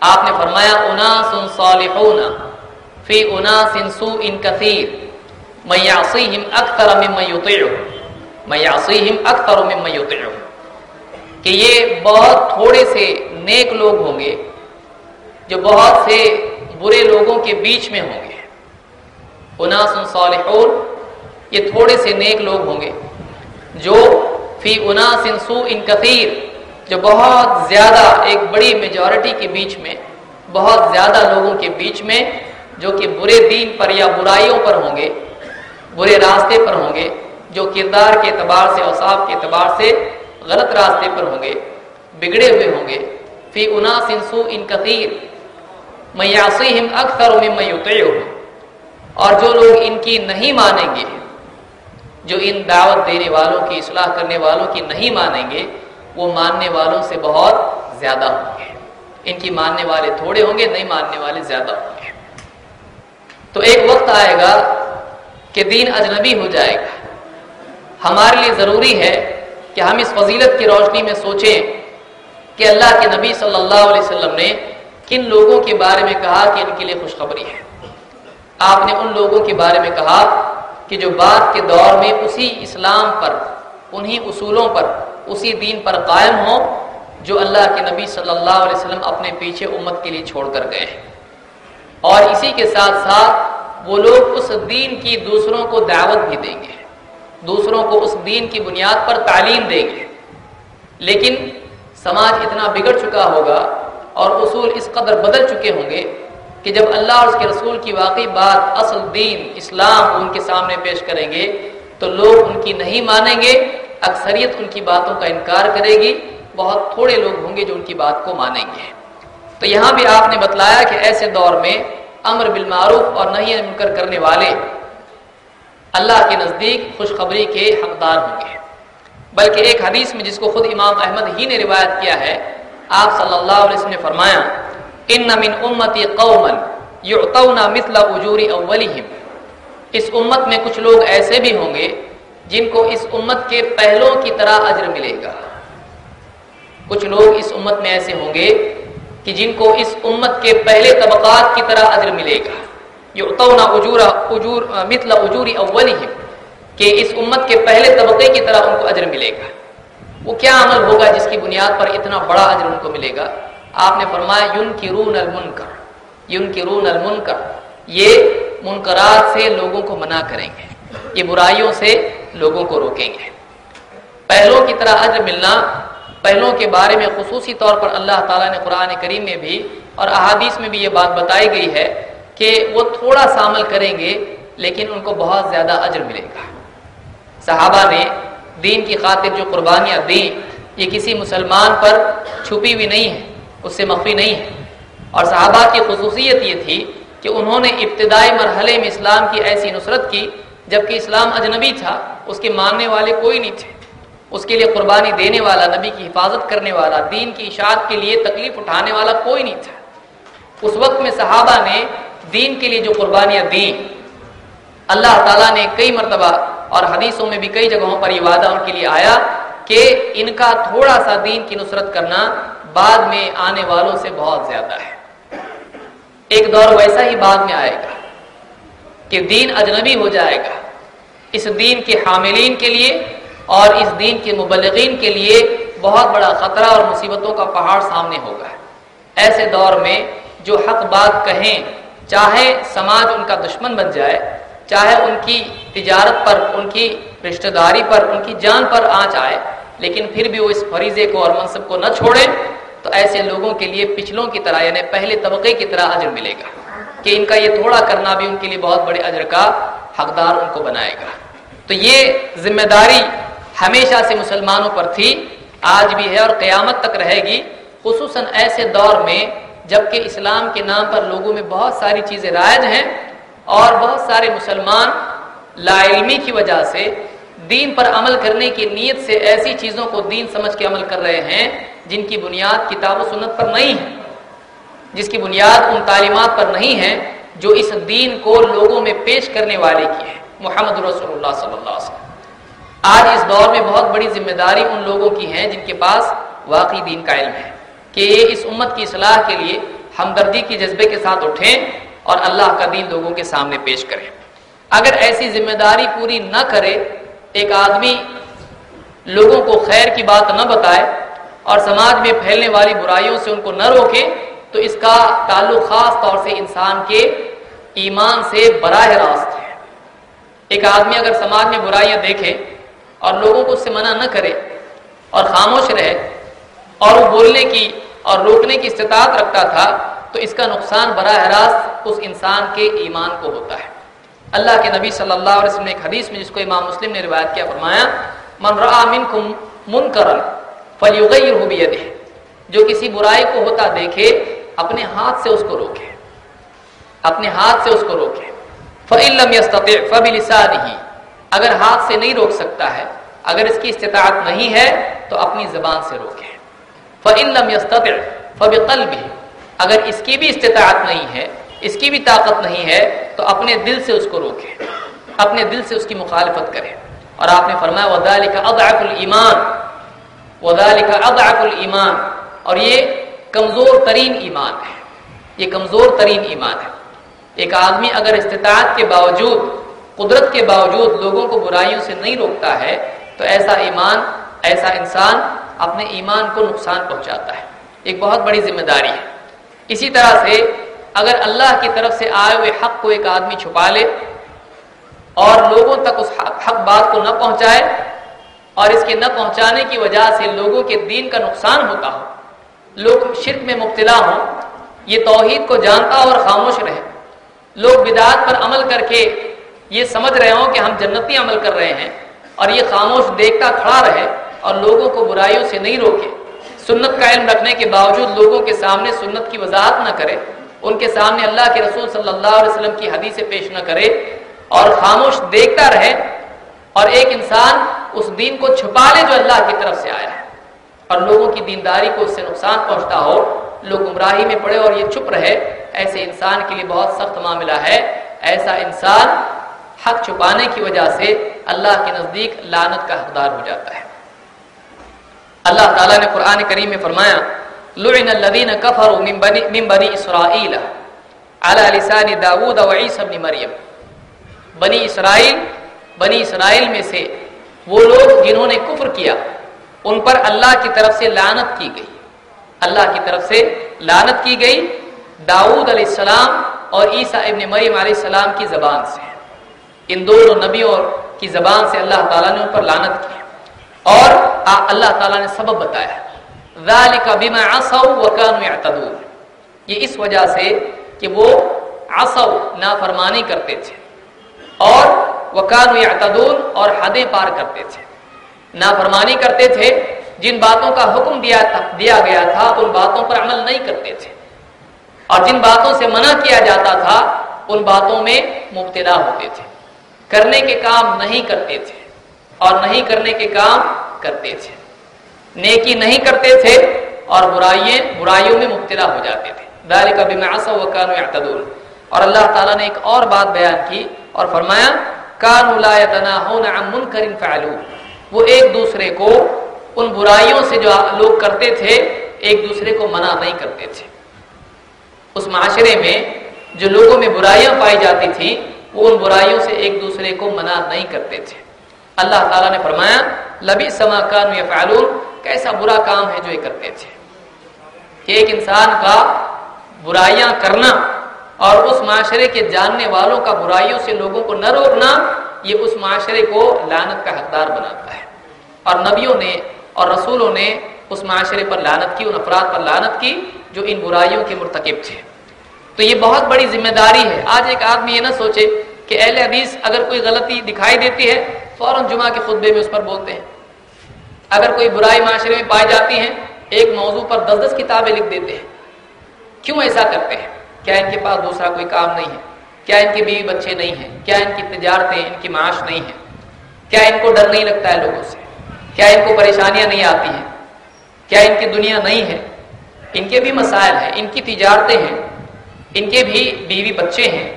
آپ نے فرمایا، اناس صالحون فی اناس سوء کثیر، من یعصیہم اکثر ممن یطیعہ. میں یاسیم اکثر میں کہ یہ بہت تھوڑے سے نیک لوگ ہوں گے جو بہت سے برے لوگوں کے بیچ میں ہوں گے۔ اناس صالحون، یہ تھوڑے سے نیک لوگ ہوں گے جو فی اناس سو ان کثیر، جو بہت زیادہ ایک بڑی میجورٹی کے بیچ میں، بہت زیادہ لوگوں کے بیچ میں، جو کہ برے دین پر یا برائیوں پر ہوں گے، برے راستے پر ہوں گے جو کردار کے اعتبار سے اوصاف کے اعتبار سے غلط راستے پر ہوں گے، بگڑے ہوئے ہوں گے۔ فی انا سنسو ان کثیر میاسیم اکثر میں اور جو لوگ ان کی نہیں مانیں گے، جو ان دعوت دینے والوں کی، اصلاح کرنے والوں کی نہیں مانیں گے، وہ ماننے والوں سے بہت زیادہ ہوں گے۔ ان کی ماننے والے تھوڑے ہوں گے، نہیں ماننے والے زیادہ ہوں گے۔ تو ایک وقت آئے گا کہ دین اجنبی ہو جائے گا۔ ہمارے لیے ضروری ہے کہ ہم اس فضیلت کی روشنی میں سوچیں کہ اللہ کے نبی صلی اللہ علیہ وسلم نے کن لوگوں کے بارے میں کہا کہ ان کے لیے خوشخبری ہے۔ آپ نے ان لوگوں کے بارے میں کہا کہ جو بعد کے دور میں اسی اسلام پر، انہی اصولوں پر، اسی دین پر قائم ہوں، جو اللہ کے نبی صلی اللہ علیہ وسلم اپنے پیچھے امت کے لیے چھوڑ کر گئے ہیں۔ اور اسی کے ساتھ ساتھ وہ لوگ اس دین کی دوسروں کو دعوت بھی دیں گے۔ دوسروں کو اس دین کی بنیاد پر تعلیم دیں گے لیکن سماج اتنا بگڑ چکا ہوگا اور اصول اس قدر بدل چکے ہوں گے کہ جب اللہ اور اس کے رسول کی واقعی بات اصل دین اسلام ان کے سامنے پیش کریں گے، تو لوگ ان کی نہیں مانیں گے، اکثریت ان کی باتوں کا انکار کرے گی، بہت تھوڑے لوگ ہوں گے جو ان کی بات کو مانیں گے۔ تو یہاں بھی آپ نے بتلایا کہ ایسے دور میں امر بالمعروف اور نہیں منکر کرنے والے اللہ کے نزدیک خوشخبری کے حقدار ہوں گے۔ بلکہ ایک حدیث میں جس کو خود امام احمد ہی نے روایت کیا ہے، آپ صلی اللہ علیہ وسلم نے فرمایا، ان من امتی قوما یعطون مثل اجور اولہم اس امت میں کچھ لوگ ایسے بھی ہوں گے جن کو اس امت کے پہلوں کی طرح اجر ملے گا۔ کچھ لوگ اس امت میں ایسے ہوں گے کہ جن کو اس امت کے پہلے طبقات کی طرح اجر ملے گا۔ یعطون اجور اجور مثل اجور اولہم، کہ اس امت کے پہلے طبقے کی طرح ان کو اجر ملے گا۔ وہ کیا عمل ہوگا جس کی بنیاد پر اتنا بڑا اجر ان کو ملے گا؟ آپ نے فرمایا یون کی رون المنکر۔ یون کی رون المنکر۔ یہ منکرات سے لوگوں کو منع کریں گے۔ یہ برائیوں سے لوگوں کو روکیں گے۔ پہلوں کی طرح اجر ملنا، پہلوں کے بارے میں خصوصی طور پر اللہ تعالیٰ نے قرآن کریم میں بھی اور احادیث میں بھی یہ بات بتائی گئی ہے کہ وہ تھوڑا سا عمل کریں گے، لیکن ان کو بہت زیادہ اجر ملے گا۔ صحابہ نے دین کی خاطر جو قربانیاں دیں، یہ کسی مسلمان پر چھپی ہوئی نہیں ہے اس سے مخفی نہیں ہے اور صحابہ کی خصوصیت یہ تھی کہ انہوں نے ابتدائی مرحلے میں اسلام کی ایسی نصرت کی، جبکہ اسلام اجنبی تھا، اس کے ماننے والے کوئی نہیں تھے۔ اس کے لیے قربانی دینے والا، نبی کی حفاظت کرنے والا، دین کی اشاعت کے لیے تکلیف اٹھانے والا کوئی نہیں تھا۔ اس وقت میں صحابہ نے دین کے لیے جو قربانیاں دیں۔ اللہ تعالیٰ نے کئی مرتبہ اور حدیثوں میں بھی کئی جگہوں پر یہ وعدہ ان کے لیے آیا کہ ان کا تھوڑا سا دین کی نصرت کرنا بعد میں آنے والوں سے بہت زیادہ ہے۔ ایک دور ویسا ہی بعد میں آئے گا کہ دین اجنبی ہو جائے گا۔ اس دین کے حاملین کے لیے اور اس دین کے مبلغین کے لیے بہت بڑا خطرہ اور مصیبتوں کا پہاڑ سامنے ہوگا۔ ایسے دور میں جو حق بات کہیں چاہے سماج ان کا دشمن بن جائے، چاہے ان کی تجارت پر، ان کی رشتہ داری پر، ان کی جان پر آنچ آئے، لیکن پھر بھی وہ اس فریضے کو اور منصب کو نہ چھوڑے، تو ایسے لوگوں کے لیے پچھلوں کی طرح یعنی پہلے طبقے کی طرح اجر ملے گا، کہ ان کا یہ تھوڑا کرنا بھی ان کے لیے بہت بڑے اجر کا حقدار ان کو بنائے گا۔ تو یہ ذمہ داری ہمیشہ سے مسلمانوں پر تھی، آج بھی ہے اور قیامت تک رہے گی، خصوصاً ایسے دور میں جبکہ اسلام کے نام پر لوگوں میں بہت ساری چیزیں رائج ہیں اور بہت سارے مسلمان لا علمی کی وجہ سے دین پر عمل کرنے کی نیت سے ایسی چیزوں کو دین سمجھ کے عمل کر رہے ہیں جن کی بنیاد کتاب و سنت پر نہیں ہے، جس کی بنیاد ان تعلیمات پر نہیں ہے جو اس دین کو لوگوں میں پیش کرنے والے کی ہے محمد رسول اللہ صلی اللہ علیہ وسلم۔ آج اس دور میں بہت بڑی ذمہ داری ان لوگوں کی ہے جن کے پاس واقعی دین کا علم ہے۔ کہ یہ اس امت کی اصلاح کے لیے ہمدردی کے جذبے کے ساتھ اٹھیں اور اللہ کا دین لوگوں کے سامنے پیش کرے اگر ایسی ذمہ داری پوری نہ کرے، ایک آدمی لوگوں کو خیر کی بات نہ بتائے اور سماج میں پھیلنے والی برائیوں سے ان کو نہ روکے، تو اس کا تعلق خاص طور سے انسان کے ایمان سے براہ راست ہے۔ ایک آدمی اگر سماج میں برائیاں دیکھے اور لوگوں کو اس سے منع نہ کرے اور خاموش رہے اور وہ بولنے کی اور روکنے کی استطاعت رکھتا تھا، تو اس کا نقصان براہ راست اس انسان کے ایمان کو ہوتا ہے۔ اللہ کے نبی صلی اللہ علیہ وسلم نے ایک حدیث میں جس کو امام مسلم نے روایت کیا، فرمایا، من رآ منکم منکرا فلیغیرہ بیدہ جو کسی برائی کو ہوتا دیکھے، اپنے ہاتھ سے اس کو روکے۔ اپنے ہاتھ سے اس کو روکے۔ فَإِن لَمْ يَسْتَطِعْ فَبِلِسَانِهِ۔ اگر ہاتھ سے نہیں روک سکتا ہے، اگر اس کی استطاعت نہیں ہے، تو اپنی زبان سے روکے۔ فَإِن لَمْ يَسْتَطِعْ اگر اس کی بھی استطاعت نہیں ہے، اس کی بھی طاقت نہیں ہے، تو اپنے دل سے اس کو روکے اپنے دل سے اس کی مخالفت کرے اور آپ نے فرمایا، وَذَلِكَ أَضْعَفُ الْإِيمَانِ، وَذَلِكَ أَضْعَفُ الْإِيمَانِ۔ اور یہ کمزور ترین ایمان ہے، یہ کمزور ترین ایمان ہے۔ ایک آدمی اگر استطاعت کے باوجود، قدرت کے باوجود لوگوں کو برائیوں سے نہیں روکتا ہے، تو ایسا ایمان، ایسا انسان اپنے ایمان کو نقصان پہنچاتا ہے۔ ایک بہت بڑی ذمہ داری ہے۔ اسی طرح سے اگر اللہ کی طرف سے آئے ہوئے حق کو ایک آدمی چھپا لے اور لوگوں تک اس حق بات کو نہ پہنچائے اور اس کے نہ پہنچانے کی وجہ سے لوگوں کے دین کا نقصان ہوتا ہو، لوگ شرک میں مبتلا ہوں، یہ توحید کو جانتا اور خاموش رہے۔ لوگ بدعات پر عمل کر کے یہ سمجھ رہے ہوں کہ ہم جنتی عمل کر رہے ہیں اور یہ خاموش دیکھتا کھڑا رہے۔ اور لوگوں کو برائیوں سے نہیں روکے۔ سنت کا علم رکھنے کے باوجود لوگوں کے سامنے سنت کی وضاحت نہ کرے۔ ان کے سامنے اللہ کے رسول صلی اللہ علیہ وسلم کی حدیث پیش نہ کرے۔ اور خاموش دیکھتا رہے۔ اور ایک انسان اس دین کو چھپا لے جو اللہ کی طرف سے آیا۔ ہے اور لوگوں کی دینداری کو اس سے نقصان پہنچتا ہو۔ لوگ گمراہی میں پڑے اور یہ چپ رہے۔ ایسے انسان کے لیے بہت سخت معاملہ ہے۔ ایسا انسان حق چھپانے کی وجہ سے اللہ کے نزدیک لانت کا حقدار ہو جاتا ہے۔ اللہ تعالیٰ نے قرآن کریم میں فرمایا، لعن الذين كفروا من بني من بني اسرائيل على لسان داوود وعيسى ابن مريم۔ بنی اسرائیل بنی اسرائیل میں سے وہ لوگ جنہوں نے کفر کیا، ان پر اللہ کی طرف سے لعنت کی گئی۔ اللہ کی طرف سے لعنت کی گئی داؤد علیہ السلام اور عیسیٰ ابن مریم علیہ السلام کی زبان سے۔ ان دونوں نبیوں کی زبان سے اللہ تعالیٰ نے ان پر لعنت کی۔ اور اللہ تعالیٰ نے سبب بتایا ذالک بما عصوا وكانوا يعتدون یہ اس وجہ سے کہ وہ عصوا، نافرمانی کرتے تھے اور وكانوا يعتدون اور حدیں پار کرتے تھے۔ نافرمانی کرتے تھے، جن باتوں کا حکم دیا تھا، دیا گیا تھا، ان باتوں پر عمل نہیں کرتے تھے۔ اور جن باتوں سے منع کیا جاتا تھا، ان باتوں میں مبتلا ہوتے تھے۔ کرنے کے کام نہیں کرتے تھے۔ اور نہیں کرنے کے کام کرتے تھے۔ نیکی نہیں کرتے تھے اور برائییں برائیوں میں مبتلا ہو جاتے تھے۔ دار کا بماس و کان اعتدول اور اللہ تعالیٰ نے ایک اور بات بیان کی اور فرمایا کان منکر فعلوا وہ ایک دوسرے کو ان برائیوں سے جو لوگ کرتے تھے، ایک دوسرے کو منع نہیں کرتے تھے۔ اس معاشرے میں جو لوگوں میں برائیاں پائی جاتی تھیں، وہ ان برائیوں سے ایک دوسرے کو منع نہیں کرتے تھے۔ اللہ تعالیٰ نے فرمایا لبی سما کان فعلون کیسا برا کام ہے جو یہ کرتے تھے۔ کہ ایک انسان کا برائیاں کرنا اور اس معاشرے کے جاننے والوں کا برائیوں سے لوگوں کو نہ روکنا، یہ اس معاشرے کو لانت کا حقدار بناتا ہے۔ اور نبیوں نے اور رسولوں نے اس معاشرے پر لانت کی، ان افراد پر لانت کی جو ان برائیوں کے مرتکب تھے۔ تو یہ بہت بڑی ذمہ داری ہے۔ آج ایک آدمی یہ نہ سوچے کہ اہل حدیث اگر کوئی غلطی دکھائی دیتی ہے فوراً جمعہ کے خطبے میں اس پر بولتے ہیں۔ اگر کوئی برائی معاشرے میں پائی جاتی ہے ایک موضوع پر دس دس کتابیں لکھ دیتے ہیں۔ کیوں ایسا کرتے ہیں؟ کیا ان کے پاس دوسرا کوئی کام نہیں ہے؟ کیا ان کے بیوی بچے نہیں ہیں؟ کیا ان کی تجارتیں، ان کی معاش نہیں ہے کیا ان کو ڈر نہیں لگتا ہے لوگوں سے؟ کیا ان کو پریشانیاں نہیں آتی ہیں؟ کیا ان کی دنیا نہیں ہے؟ ان کے بھی مسائل ہیں، ان کی تجارتیں ہیں، ان کے بھی بیوی بچے ہیں،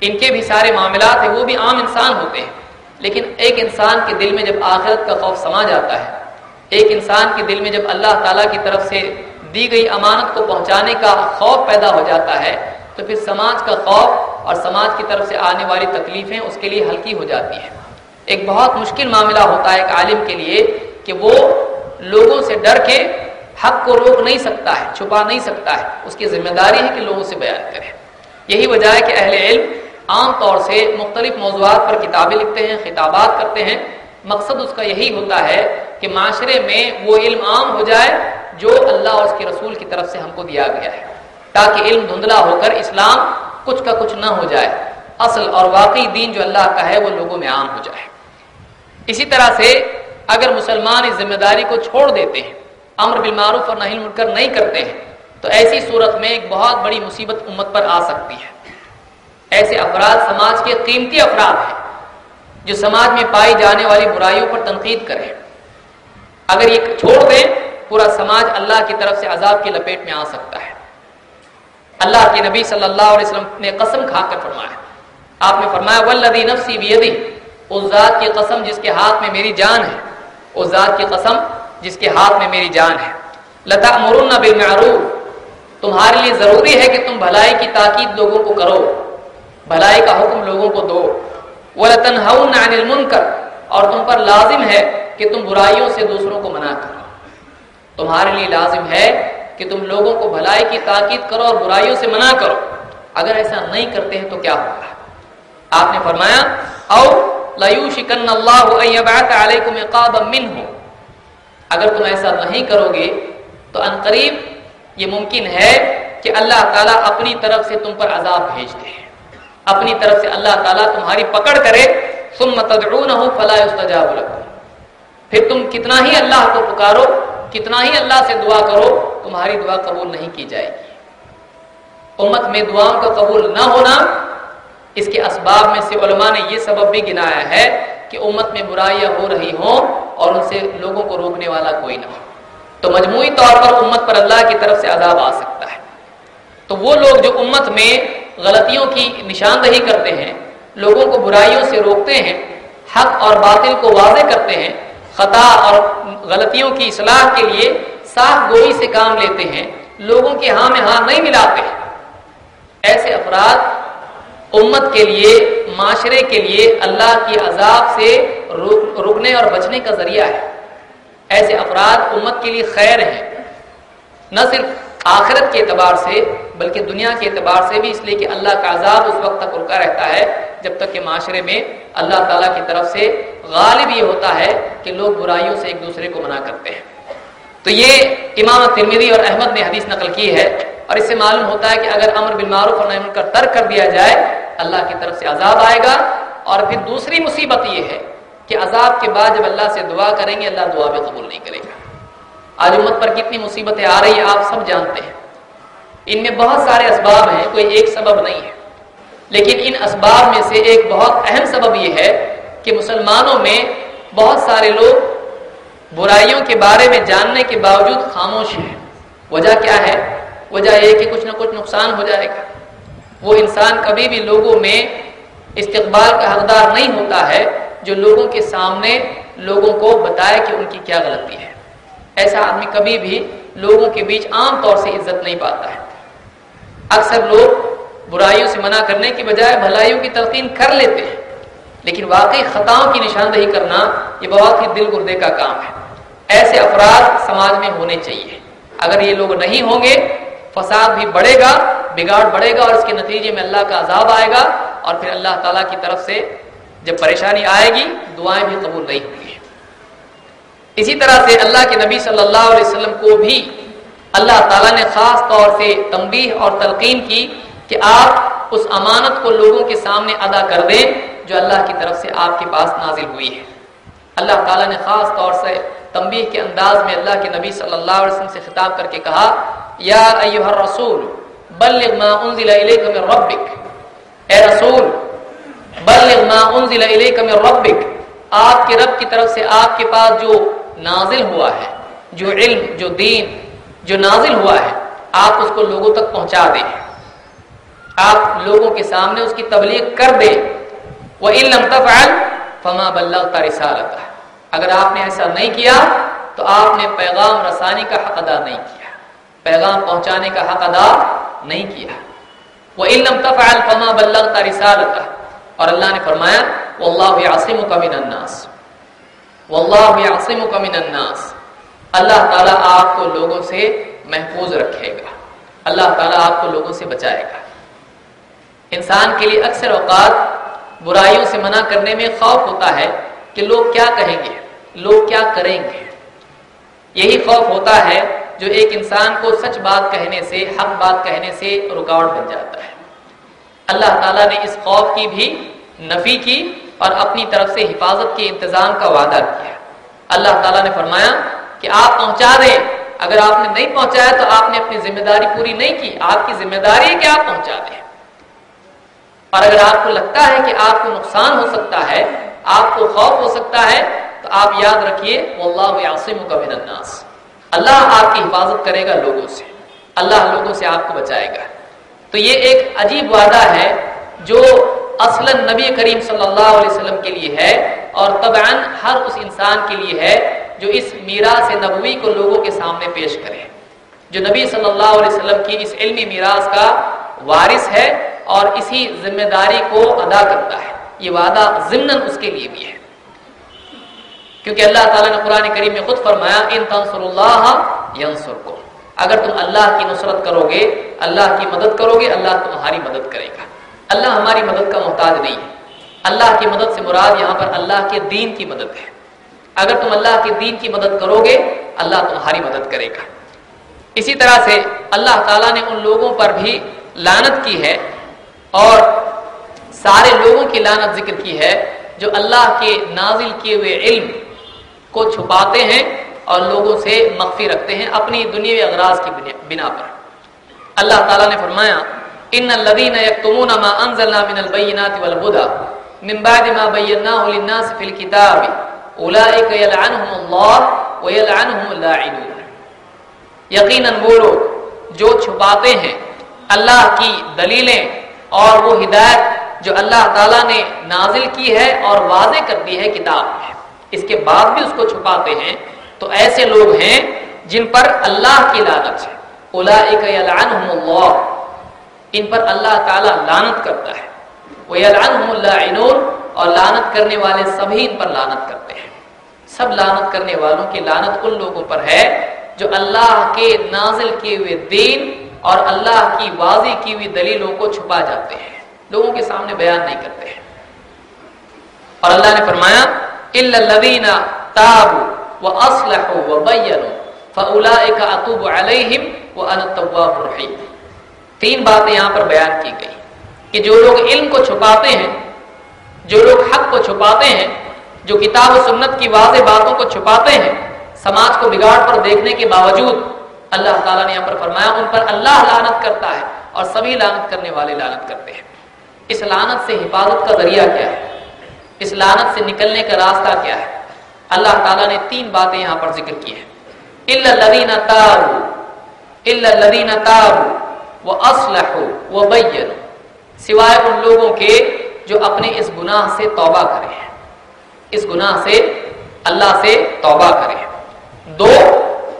ان کے بھی سارے معاملات ہیں، وہ بھی عام انسان ہوتے ہیں۔ لیکن ایک انسان کے دل میں جب آخرت کا خوف سما جاتا ہے، ایک انسان کے دل میں جب اللہ تعالیٰ کی طرف سے دی گئی امانت کو پہنچانے کا خوف پیدا ہو جاتا ہے، تو پھر سماج کا خوف اور سماج کی طرف سے آنے والی تکلیفیں اس کے لیے ہلکی ہو جاتی ہیں۔ ایک بہت مشکل معاملہ ہوتا ہے ایک عالم کے لیے کہ وہ لوگوں سے ڈر کے حق کو روک نہیں سکتا ہے، چھپا نہیں سکتا ہے۔ اس کی ذمہ داری ہے کہ لوگوں سے بیان کرے۔ یہی وجہ ہے کہ اہل علم عام طور سے مختلف موضوعات پر کتابیں لکھتے ہیں، خطابات کرتے ہیں۔ مقصد اس کا یہی ہوتا ہے کہ معاشرے میں وہ علم عام ہو جائے جو اللہ اور اس کے رسول کی طرف سے ہم کو دیا گیا ہے۔ تاکہ علم دھندلا ہو کر اسلام کچھ کا کچھ نہ ہو جائے۔ اصل اور واقعی دین جو اللہ کا ہے وہ لوگوں میں عام ہو جائے۔ اسی طرح سے اگر مسلمان اس ذمہ داری کو چھوڑ دیتے ہیں، امر بالمعروف اور نہیں کر نہیں کرتے ہیں، تو ایسی صورت میں ایک بہت بڑی مصیبت امت پر آ سکتی ہے۔ ایسے افراد سماج کے قیمتی افراد ہیں جو سماج میں پائی جانے والی برائیوں پر تنقید کریں۔ اگر یہ چھوڑ دیں، پورا سماج اللہ کی طرف سے عذاب کی لپیٹ میں آ سکتا ہے۔ اللہ کے نبی صلی اللہ علیہ وسلم نے قسم کھا کر فرمایا آپ نے فرمایا ولدی نفسی بیدی اس ذات کی قسم جس کے ہاتھ میں میری جان ہے۔ اس ذات کی قسم جس کے ہاتھ میں میری جان ہے۔ لتا مرن بالمعروف۔ تمہارے لیے ضروری ہے کہ تم بھلائی کی تاکید لوگوں کو کرو۔ بھلائی کا حکم لوگوں کو دو۔ وہ عن المنکر اور تم پر لازم ہے کہ تم برائیوں سے دوسروں کو منع کرو۔ تمہارے لیے لازم ہے کہ تم لوگوں کو بھلائی کی تاکید کرو اور برائیوں سے منع کرو۔ اگر ایسا نہیں کرتے ہیں تو کیا ہوگا؟ آپ نے فرمایا، او لَيُوشِكَنَّ اللَّهُ أَن يَبْعَثَ عَلَيْكُمْ عِقَابًا مِّنْهُ۔ اگر تم ایسا نہیں کرو گے، تو ان قریب یہ ممکن ہے کہ اللہ تعالیٰ اپنی طرف سے تم پر عذاب بھیج دے اپنی طرف سے اللہ تعالیٰ تمہاری پکڑ کرے، ثم تدعونه فلا يستجاب لكم پھر تم کتنا ہی اللہ کو پکارو، کتنا ہی اللہ سے دعا کرو، تمہاری دعا قبول نہیں کی جائے گی۔ امت میں دعاؤں کا قبول نہ ہونا، اس کے اسباب میں سے علماء نے یہ سبب بھی گنایا ہے کہ امت میں برائیاں ہو رہی ہوں اور ان سے لوگوں کو روکنے والا کوئی نہ ہو۔ تو مجموعی طور پر امت پر اللہ کی طرف سے عذاب آ سکتا ہے۔ تو وہ لوگ جو امت میں غلطیوں کی نشاندہی کرتے ہیں، لوگوں کو برائیوں سے روکتے ہیں، حق اور باطل کو واضح کرتے ہیں، خطا اور غلطیوں کی اصلاح کے لیے صاف گوئی سے کام لیتے ہیں، لوگوں کے ہاں میں ہاں نہیں ملاتے۔ ہیں ایسے افراد امت کے لیے، معاشرے کے لیے اللہ کی عذاب سے رکنے اور بچنے کا ذریعہ ہے۔ ایسے افراد امت کے لیے خیر ہیں۔ نہ صرف آخرت کے اعتبار سے، بلکہ دنیا کے اعتبار سے بھی اس لیے کہ اللہ کا عذاب اس وقت تک رکا رہتا ہے، جب تک کہ معاشرے میں اللہ تعالیٰ کی طرف سے غالب یہ ہوتا ہے کہ لوگ برائیوں سے ایک دوسرے کو منع کرتے ہیں۔ تو یہ امام ترمیدی اور احمد نے حدیث نقل کی ہے اور اس سے معلوم ہوتا ہے کہ اگر امر بالمعروف اور نعمت کا ترک کر دیا جائے، اللہ کی طرف سے عذاب آئے گا۔ اور پھر دوسری مصیبت یہ ہے کہ عذاب کے بعد جب اللہ سے دعا کریں گے، اللہ دعا بھی قبول نہیں کرے گا۔ آج امت پر کتنی مصیبتیں آ رہی ہیں، آپ سب جانتے ہیں۔ ان میں بہت سارے اسباب ہیں، کوئی ایک سبب نہیں ہے۔ لیکن ان اسباب میں سے ایک بہت اہم سبب یہ ہے کہ مسلمانوں میں بہت سارے لوگ برائیوں کے بارے میں جاننے کے باوجود خاموش ہیں۔ وجہ کیا ہے؟ وجہ یہ کہ کچھ نہ کچھ نقصان ہو جائے گا۔ وہ انسان کبھی بھی لوگوں میں استقبال کا حقدار نہیں ہوتا ہے جو لوگوں کے سامنے لوگوں کو بتائے کہ ان کی کیا غلطی ہے۔ ایسا آدمی کبھی بھی لوگوں کے بیچ عام طور سے عزت نہیں پاتا ہے۔ اکثر لوگ برائیوں سے منع کرنے کی بجائے بھلائیوں کی تلقین کر لیتے ہیں۔ لیکن واقعی خطاؤں کی نشاندہی کرنا یہ بہت ہی دل گردے کا کام ہے۔ ایسے افراد سماج میں ہونے چاہیے۔ اگر یہ لوگ نہیں ہوں گے، فساد بھی بڑھے گا، بگاڑ بڑھے گا اور اس کے نتیجے میں اللہ کا عذاب آئے گا اور پھر اللہ تعالیٰ کی طرف سے جب پریشانی آئے گی، دعائیں بھی قبول نہیں ہوں گی۔ اسی طرح سے اللہ کے نبی صلی اللہ علیہ وسلم کو بھی اللہ تعالیٰ نے خاص طور سے تنبیہ اور تلقین کی کہ آپ اس امانت کو لوگوں کے سامنے ادا کر دیں جو اللہ کی طرف سے آپ کے پاس نازل ہوئی ہے۔ اللہ تعالیٰ نے خاص طور سے تنبیہ کے انداز میں اللہ کے نبی صلی اللہ علیہ وسلم سے خطاب کر کے کہا، یا ایوہ الرسول، بلغ ما انزل الیک من ربک۔ اے رسول، بلغ ما انزل الیک من ربک۔ آپ کے رب کی طرف سے آپ کے پاس جو نازل ہوا ہے، جو علم، جو دین، جو نازل ہوا ہے، آپ اس کو لوگوں تک پہنچا دیں۔ آپ لوگوں کے سامنے اس کی تبلیغ کر دیں۔ وہ علم تفعل فما بلغت رسالتہ اگر آپ نے ایسا نہیں کیا، تو آپ نے پیغام رسانی کا حق ادا نہیں کیا۔ پیغام پہنچانے کا حق ادا نہیں کیا۔ وہ علم تفعل فما بلغت رسالتہ اور اللہ نے فرمایا واللہ عاصمک من الناس۔ واللہ عاصمک من الناس۔ اللہ تعالیٰ آپ کو لوگوں سے محفوظ رکھے گا۔ اللہ تعالیٰ آپ کو لوگوں سے بچائے گا۔ انسان کے لیے اکثر اوقات برائیوں سے منع کرنے میں خوف ہوتا ہے کہ لوگ کیا کہیں گے، لوگ کیا کریں گے۔ یہی خوف ہوتا ہے جو ایک انسان کو سچ بات کہنے سے، حق بات کہنے سے رکاوٹ بن جاتا ہے۔ اللہ تعالیٰ نے اس خوف کی بھی نفی کی اور اپنی طرف سے حفاظت کے انتظام کا وعدہ کیا۔ اللہ تعالیٰ نے فرمایا کہ آپ پہنچا دیں اگر آپ نے نہیں پہنچایا تو آپ نے اپنی ذمہ داری پوری نہیں کی۔ آپ کی ذمہ داری ہے کہ آپ پہنچا دیں۔ اور اگر آپ کو لگتا ہے کہ آپ کو نقصان ہو سکتا ہے، آپ کو خوف ہو سکتا ہے، تو آپ یاد رکھیے واللہ عاصم کا من الناس۔ اللہ آپ کی حفاظت کرے گا لوگوں سے۔ اللہ لوگوں سے آپ کو بچائے گا۔ تو یہ ایک عجیب وعدہ ہے جو اصلا نبی کریم صلی اللہ علیہ وسلم کے لیے ہے اور طبعا ہر اس انسان کے لیے ہے جو اس میراث نبوی کو لوگوں کے سامنے پیش کرے۔ جو نبی صلی اللہ علیہ وسلم کی اس علمی میراث کا وارث ہے اور اسی ذمہ داری کو ادا کرتا ہے۔ یہ وعدہ ضمن اس کے لیے بھی ہے۔ کیونکہ اللہ تعالیٰ نے قرآن کریم میں خود فرمایا، ان تنصر اللہ ینصرکم۔ اگر تم اللہ کی نصرت کرو گے، اللہ کی مدد کرو گے، اللہ تمہاری مدد کرے گا۔ اللہ ہماری مدد کا محتاج نہیں۔ ہے اللہ کی مدد سے مراد یہاں پر اللہ کے دین کی مدد ہے۔ اگر تم اللہ کے دین کی مدد کرو گے، اللہ تمہاری مدد کرے گا۔ اسی طرح سے اللہ تعالیٰ نے ان لوگوں پر بھی لانت کی ہے اور سارے لوگوں کی لانت ذکر کی ہے جو اللہ کے نازل کیے ہوئے علم کو چھپاتے ہیں اور لوگوں سے مخفی رکھتے ہیں اپنی دنیاوی اغراض کی بنا پر۔ اللہ تعالیٰ نے فرمایا ان الذين يكتمون ما انزلنا من البينات والهدى من بعد ما بيناه للناس في الكتاب اولئك يلعنهم الله ويلعنهم اللاعنون. یقینا وہ لوگ جو چھپاتے ہیں اللہ کی دلیلیں اور وہ ہدایت جو اللہ تعالیٰ نے نازل کی ہے اور واضح کر دی ہے کتاب میں. اس کے بعد بھی اس کو چھپاتے ہیں تو ایسے لوگ ہیں جن پر اللہ کی لانت ہے. اولئک یلعنهم اللہ ان پر اللہ تعالیٰ لانت کرتا ہے۔ وہ یلعنهم اور لانت کرنے والے سبھی ان پر لانت کرتے ہیں۔ سب لانت کرنے والوں کی لانت ان لوگوں پر ہے جو اللہ کے نازل کیے ہوئے دین اور اللہ کی واضح کی ہوئی دلیلوں کو چھپا جاتے ہیں۔ لوگوں کے سامنے بیان نہیں کرتے ہیں۔ اور اللہ نے فرمایا الا تابوا واصلحوا وبينوا فاولئك اتوب عليهم وانا التواب الرحيم۔ تین باتیں یہاں پر بیان کی گئی کہ جو لوگ علم کو چھپاتے ہیں، جو لوگ حق کو چھپاتے ہیں، جو کتاب و سنت کی واضح باتوں کو چھپاتے ہیں، سماج کو بگاڑ پر دیکھنے کے باوجود اللہ تعالیٰ نے یہاں پر فرمایا، ان پر اللہ لانت کرتا ہے اور سبھی لانت کرنے والے لانت کرتے ہیں۔ اس لانت سے حفاظت کا ذریعہ کیا ہے؟ اس لانت سے نکلنے کا راستہ کیا ہے؟ اللہ تعالیٰ نے تین باتیں یہاں پر ذکر کی ہیں۔ الدین تاب الدین تاب وہ اسلح وہ سوائے ان لوگوں کے جو اپنے اس گناہ سے توبہ کرے ہیں۔ اس گناہ سے اللہ سے توبہ کرے دو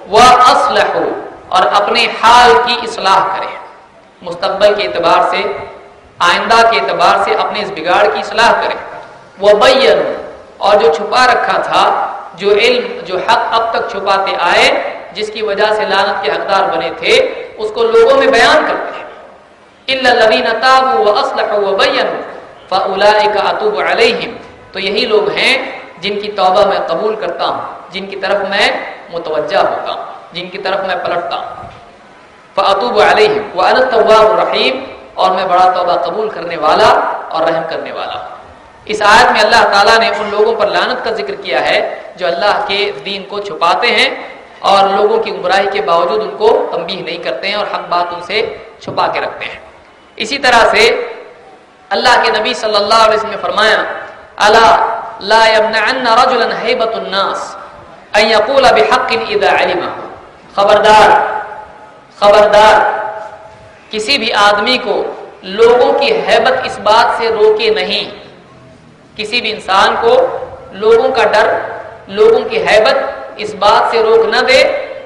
وہ اسلح اور اپنے حال کی اصلاح کرے مستقبل کے اعتبار سے، آئندہ کے اعتبار سے اپنے اس بگاڑ کی اصلاح کرے وہ بین اور جو چھپا رکھا تھا، جو علم، جو حق اب تک چھپاتے آئے، جس کی وجہ سے لانت کے حقدار بنے تھے اس کو لوگوں میں بیان کرتے ہیں۔ تو یہی لوگ ہیں جن کی توبہ میں قبول کرتا ہوں، جن کی طرف میں متوجہ ہوتا ہوں، جن کی طرف میں پلٹتا ہوں۔ فاطوب علیہم وانا التواب الرحیم اور میں بڑا توبہ قبول کرنے والا اور رحم کرنے والا ہوں۔ اس آیت میں اللہ تعالیٰ نے ان لوگوں پر لانت کا ذکر کیا ہے جو اللہ کے دین کو چھپاتے ہیں۔ اور لوگوں کی گمراہی کے باوجود ان کو تنبیہ نہیں کرتے ہیں اور حق بات ان سے چھپا کے رکھتے ہیں۔ اسی طرح سے اللہ کے نبی صلی اللہ علیہ وسلم نے فرمایا اللہ لا يمنعن رجلا هيبه الناس ان يقول بحق اذا علم خبردار خبردار، کسی بھی آدمی کو لوگوں کی حیبت اس بات سے روکے نہیں۔ کسی بھی انسان کو لوگوں کا ڈر، لوگوں کی حیبت اس بات سے روک نہ دے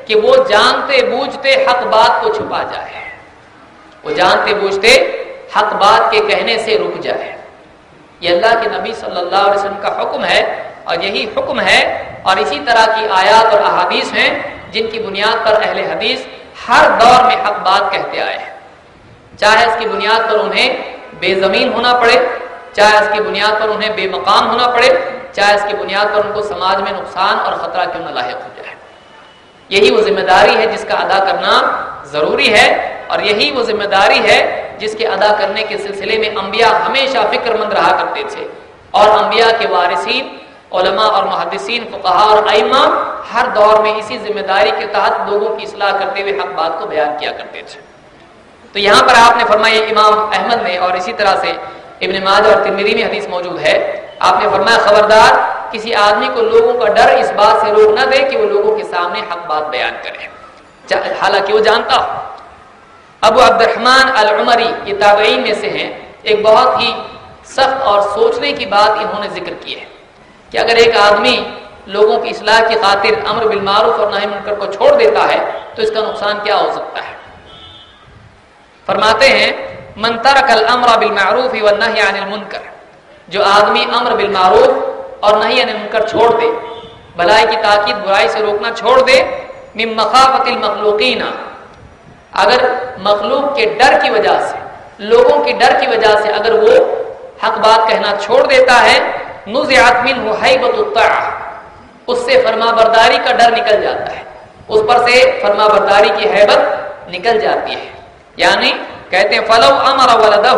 کہ وہ جانتے بوجھتے حق بات کو چھپا جائے۔ وہ جانتے بوجھتے حق بات کے کہنے سے رک جائے۔ یہ اللہ کے نبی صلی اللہ علیہ وسلم کا حکم ہے اور یہی حکم ہے اور اسی طرح کی آیات اور احادیث ہیں جن کی بنیاد پر اہل حدیث ہر دور میں حق بات کہتے آئے ہیں۔ چاہے اس کی بنیاد پر انہیں بے زمین ہونا پڑے چاہے اس کی بنیاد پر انہیں بے مقام ہونا پڑے، چاہے اس کی بنیاد پر ان کو سماج میں نقصان اور خطرہ کیوں نہ لاحق ہو جائے۔ یہی وہ ذمہ داری ہے جس کا ادا کرنا ضروری ہے اور یہی وہ ذمہ داری ہے جس کے ادا کرنے کے سلسلے میں انبیاء ہمیشہ فکر مند رہا کرتے تھے۔ اور انبیاء کے وارثین، علماء اور محدثین فقہ اور ائمہ ہر دور میں اسی ذمہ داری کے تحت لوگوں کی اصلاح کرتے ہوئے حق بات کو بیان کیا کرتے تھے۔ تو یہاں پر آپ نے فرمایا امام احمد نے اور اسی طرح سے ابن ماجہ اور ترمیری میں حدیث موجود ہے۔ آپ نے فرمایا، خبردار، کسی آدمی کو لوگوں کا ڈر اس بات سے روک نہ دے کہ وہ لوگوں کے سامنے حق بات بیان کرے۔ حالانکہ وہ جانتا ہو۔ ابو عبد الرحمان العمری یہ تابعین میں سے ہیں۔ ایک بہت ہی سخت اور سوچنے کی بات انہوں نے ذکر کی ہے کہ اگر ایک آدمی لوگوں کی اصلاح کی خاطر امر بالمعروف اور نہ منکر کو چھوڑ دیتا ہے، تو اس کا نقصان کیا ہو سکتا ہے؟ فرماتے ہیں من ترک الامر بالمعروف والنهي عن المنکر، جو آدمی امر بالمعروف اور نہیں عن المنکر چھوڑ دے بھلائی کی تاکید برائی سے روکنا چھوڑ دے، من مخافت المخلوقین۔ اگر مخلوق کے ڈر کی وجہ سے، لوگوں کی ڈر کی وجہ سے اگر وہ حق بات کہنا چھوڑ دیتا ہے، نزعت منه حیبت الطاعہ۔ اس سے فرما برداری کا ڈر نکل جاتا ہے۔ اس پر سے فرما برداری کی حیبت نکل جاتی ہے۔ یعنی کہتے ہیں، فلو امر ولدہ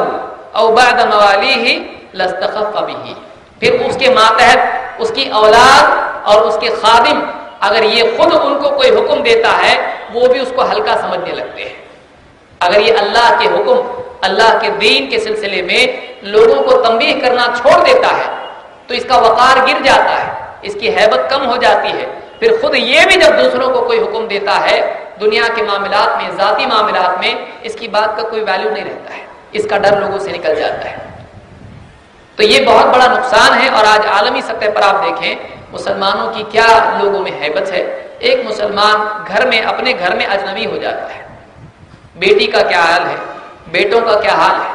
او بعد موالیہ لستخف به. پھر اس کے ماتحت، اس کی اولاد اور اس کے خادم، اگر یہ خود ان کو کوئی حکم دیتا ہے، وہ بھی اس کو ہلکا سمجھنے لگتے ہیں۔ اگر یہ اللہ کے حکم، اللہ کے دین کے سلسلے میں لوگوں کو تنبیہ کرنا چھوڑ دیتا ہے، تو اس کا وقار گر جاتا ہے، اس کی حیبت کم ہو جاتی ہے۔ پھر خود یہ بھی جب دوسروں کو کوئی حکم دیتا ہے دنیا کے معاملات میں، ذاتی معاملات میں اس کی بات کا کوئی ویلیو نہیں رہتا ہے۔ اس کا ڈر لوگوں سے نکل جاتا ہے۔ تو یہ بہت بڑا نقصان ہے اور آج عالمی سطح پر آپ دیکھیں، مسلمانوں کی کیا لوگوں میں حیبت ہے؟ ایک مسلمان گھر میں، اپنے گھر میں اجنبی ہو جاتا ہے۔ بیٹی کا کیا حال ہے؟ بیٹوں کا کیا حال ہے؟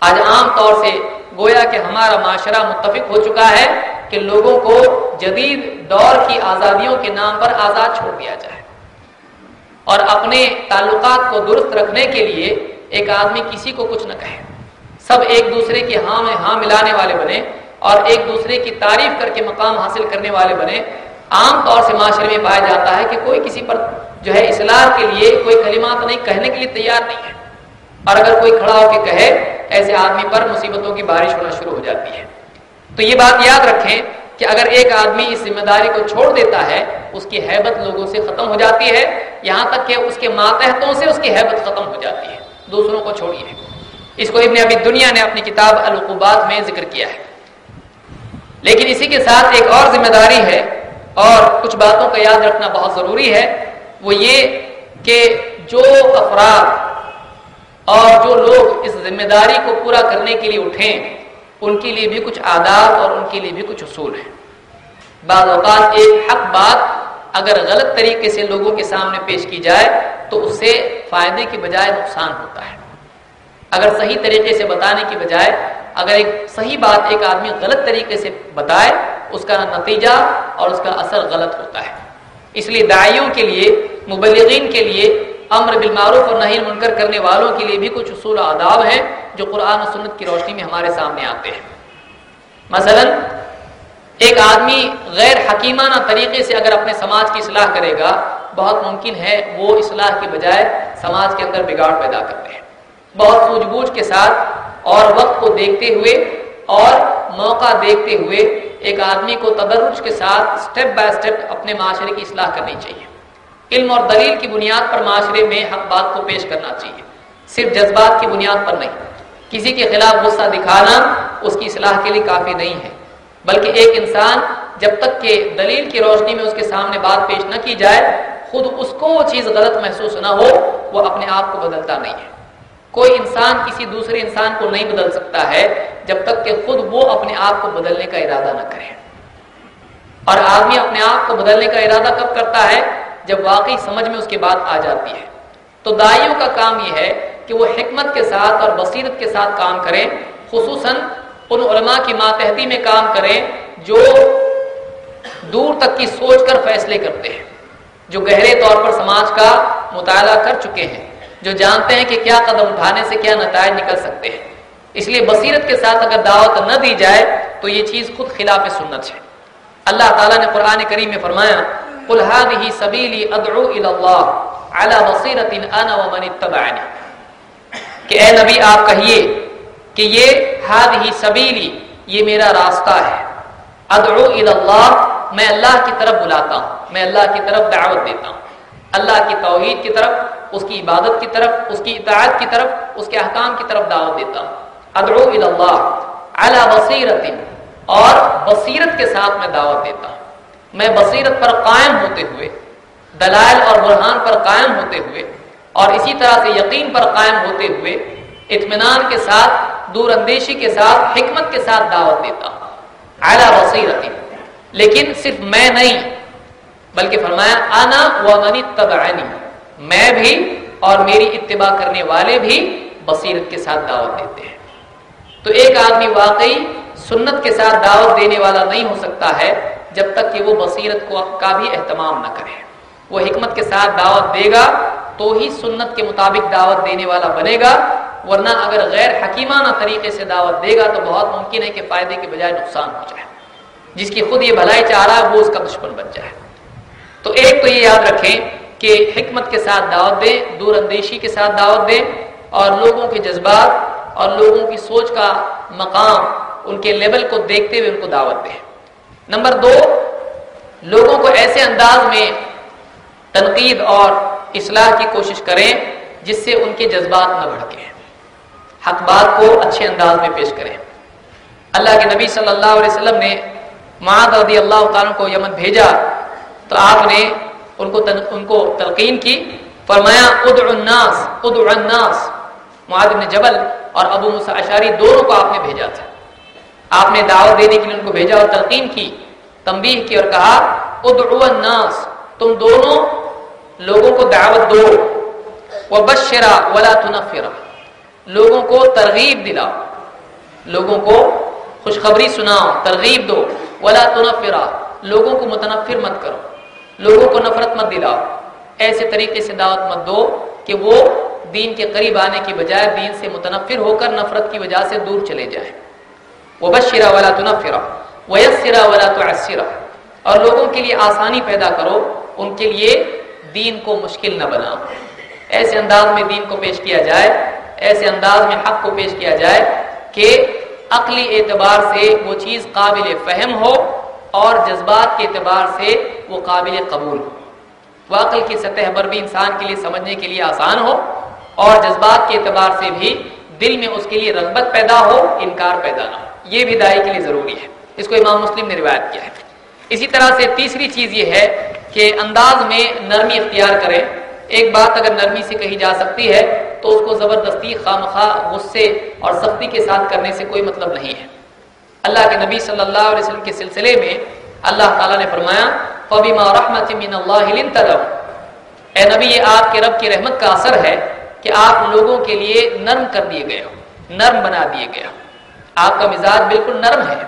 آج عام طور سے گویا کہ ہمارا معاشرہ متفق ہو چکا ہے کہ لوگوں کو جدید دور کی آزادیوں کے نام پر آزاد چھوڑ دیا جائے۔ اور اپنے تعلقات کو درست رکھنے کے لیے ایک آدمی کسی کو کچھ نہ کہے۔ سب ایک دوسرے کی ہاں میں ہاں ملانے والے بنے اور ایک دوسرے کی تعریف کر کے مقام حاصل کرنے والے بنے۔ عام طور سے معاشرے میں پایا جاتا ہے کہ کوئی کسی پر جو ہے اصلاح کے لیے کوئی کلمات نہیں، کہنے کے لیے تیار نہیں ہے۔ اور اگر کوئی کھڑا ہو کے کہے، ایسے آدمی پر مصیبتوں کی بارش ہونا شروع ہو جاتی ہے۔ تو یہ بات یاد رکھیں کہ اگر ایک آدمی اس ذمہ داری کو چھوڑ دیتا ہے، اس کی حیبت لوگوں سے ختم ہو جاتی ہے۔ یہاں تک کہ اس کے ماتحتوں سے اس کی حیبت ختم ہو جاتی ہے۔ دوسروں کو چھوڑیے۔ اس کو ابن ابھی دنیا نے اپنی کتاب القوبات میں ذکر کیا ہے۔ لیکن اسی کے ساتھ ایک اور ذمہ داری ہے اور کچھ باتوں کا یاد رکھنا بہت ضروری ہے۔ وہ یہ کہ جو افراد اور جو لوگ اس ذمہ داری کو پورا کرنے کے لیے اٹھیں ان کے لیے بھی کچھ آداب اور ان کے لیے بھی کچھ اصول ہیں۔ بعض اوقات ایک حق بات اگر غلط طریقے سے لوگوں کے سامنے پیش کی جائے تو اس سے فائدے کی بجائے نقصان ہوتا ہے۔ اگر صحیح طریقے سے بتانے کی بجائے اگر ایک صحیح بات ایک آدمی غلط طریقے سے بتائے اس کا نتیجہ اور اس کا اثر غلط ہوتا ہے۔ اس لیے دائیوں کے لیے، مبلغین کے لیے، امر بالمعروف اور نہیں منکر کرنے والوں کے لیے بھی کچھ اصول آداب ہیں۔ جو قرآن و سنت کی روشنی میں ہمارے سامنے آتے ہیں۔ مثلا، ایک آدمی غیر حکیمانہ طریقے سے اگر اپنے سماج کی اصلاح کرے گا، بہت ممکن ہے وہ اصلاح کی بجائے سماج کے اندر بگاڑ پیدا کرتے ہیں۔ بہت سوجھ بوجھ کے ساتھ اور وقت کو دیکھتے ہوئے اور موقع دیکھتے ہوئے ایک آدمی کو تدرج کے ساتھ سٹیپ بائی سٹیپ اپنے معاشرے کی اصلاح کرنی چاہیے۔ علم اور دلیل کی بنیاد پر معاشرے میں حق بات کو پیش کرنا چاہیے۔ صرف جذبات کی بنیاد پر نہیں۔ کسی کے خلاف غصہ دکھانا اس کی اصلاح کے لیے کافی نہیں ہے۔ بلکہ ایک انسان جب تک کہ دلیل کی روشنی میں اس کے سامنے بات پیش نہ کی جائے، خود اس کو وہ چیز غلط محسوس نہ ہو، وہ اپنے آپ کو بدلتا نہیں ہے۔ کوئی انسان کسی دوسرے انسان کو نہیں بدل سکتا ہے جب تک کہ خود وہ اپنے آپ کو بدلنے کا ارادہ نہ کرے۔ اور آدمی اپنے آپ کو بدلنے کا ارادہ کب کرتا ہے؟ جب واقعی سمجھ میں اس کے بعد آ جاتی ہے۔ تو دائیوں کا کام یہ ہے کہ وہ حکمت کے ساتھ اور بصیرت کے ساتھ کام کریں، خصوصاً ان علماء کی ماتحتی میں کام کریں جو دور تک کی سوچ کر فیصلے کرتے ہیں، جو گہرے طور پر سماج کا مطالعہ کر چکے ہیں، جو جانتے ہیں کہ کیا قدم اٹھانے سے کیا نتائج نکل سکتے ہیں۔ اس لیے بصیرت کے ساتھ اگر دعوت نہ دی جائے تو یہ چیز خود خلاف سنت ہے۔ اللہ تعالیٰ نے قرآن کریم میں فرمایا، قل هذه سبیلی ادعو الى اللہ على بصیرت انا ومن اتبعنی۔ کہ اے نبی، آپ کہیے کہ یہ هذه سبیلی، یہ میرا راستہ ہے۔ ادعو اللہ میں اللہ کی طرف بلاتا ہوں، میں اللہ کی طرف دعوت دیتا ہوں۔ اللہ کی توحید کی طرف، اس کی عبادت کی طرف، اس کی اطاعت کی طرف، اس کے احکام کی طرف دعوت دیتا ہوں۔ ادعو اللہ على بصیرت، اور بصیرت کے ساتھ میں دعوت دیتا ہوں۔ میں بصیرت پر قائم ہوتے ہوئے، دلائل اور برہان پر قائم ہوتے ہوئے اور اسی طرح سے یقین پر قائم ہوتے ہوئے اطمینان کے ساتھ دور اندیشی کے ساتھ، حکمت کے ساتھ دعوت دیتا ہوں۔ اعلیٰ بصیرت لیکن صرف میں نہیں، بلکہ فرمایا آنا و منی تبعنی میں بھی اور میری اتباع کرنے والے بھی بصیرت کے ساتھ دعوت دیتے ہیں۔ تو ایک آدمی واقعی سنت کے ساتھ دعوت دینے والا نہیں ہو سکتا ہے، جب تک کہ وہ بصیرت کو کا بھی اہتمام نہ کرے۔ وہ حکمت کے ساتھ دعوت دے گا تو ہی سنت کے مطابق دعوت دینے والا بنے گا، ورنہ اگر غیر حکیمانہ طریقے سے دعوت دے گا تو بہت ممکن ہے کہ فائدے کے بجائے نقصان ہو جائے۔ جس کی خود یہ بھلائی چاہ رہا ہے، وہ اس کا دشمن بن جائے۔ تو ایک تو یہ یاد رکھیں کہ حکمت کے ساتھ دعوت دیں دور اندیشی کے ساتھ دعوت دیں اور لوگوں کے جذبات اور لوگوں کی سوچ کا مقام، ان کے لیول کو دیکھتے ہوئے ان کو دعوت دیں۔ نمبر دو، لوگوں کو ایسے انداز میں تنقید اور اصلاح کی کوشش کریں جس سے ان کے جذبات نہ بڑھکیں حق بات کو اچھے انداز میں پیش کریں۔ اللہ کے نبی صلی اللہ علیہ وسلم نے معاذ رضی اللہ تعالیٰ کو یمن بھیجا تو آپ نے ان کو تن, ان کو تلقین کی۔ فرمایا ادع الناس ادع الناس۔ معاذ بن جبل اور ابو موسیٰ اشاری دونوں کو آپ نے بھیجا تھا۔ آپ نے دعوت دینے کے لیے ان کو بھیجا اور تلقین کی تنبیہ کی اور کہا ادعو الناس تم دونوں لوگوں کو دعوت دو۔ وبشرا ولا تنفرا لوگوں کو ترغیب دلاؤ لوگوں کو خوشخبری سناؤ، ترغیب دو۔ ولا تنفرا لوگوں کو متنفر مت کرو۔ لوگوں کو نفرت مت دلاؤ ایسے طریقے سے دعوت مت دو کہ وہ دین کے قریب آنے کی بجائے دین سے متنفر ہو کر نفرت کی وجہ سے دور چلے جائیں۔ وہ بشرا ولا تنفرا ویسرا ولا تعسرا اور لوگوں کے لیے آسانی پیدا کرو۔ ان کے لیے دین کو مشکل نہ بناؤ۔ ایسے انداز میں دین کو پیش کیا جائے، ایسے انداز میں حق کو پیش کیا جائے کہ عقلی اعتبار سے وہ چیز قابل فہم ہو اور جذبات کے اعتبار سے وہ قابل قبول ہو۔ وہ عقل کی سطح پر بھی انسان کے لیے سمجھنے کے لیے آسان ہو اور جذبات کے اعتبار سے بھی دل میں اس کے لیے رغبت پیدا ہو، انکار پیدا نہ ہو۔ یہ بھی دائی کے لیے ضروری ہے۔ اس کو امام مسلم نے روایت کیا ہے۔ اسی طرح سے تیسری چیز یہ ہے کہ انداز میں نرمی اختیار کریں ایک بات اگر نرمی سے کہی جا سکتی ہے، تو اس کو زبردستی، خامخواہ غصے اور سختی کے ساتھ کرنے سے کوئی مطلب نہیں ہے۔ اللہ کے نبی صلی اللہ علیہ وسلم کے سلسلے میں اللہ تعالیٰ نے فرمایا فبیما رحمت من اللہ اے نبی، یہ آپ کے رب کی رحمت کا اثر ہے کہ آپ لوگوں کے لیے نرم کر دیے گئے ہو، نرم بنا دیے گئے ہو۔ آپ کا مزاج بالکل نرم ہے۔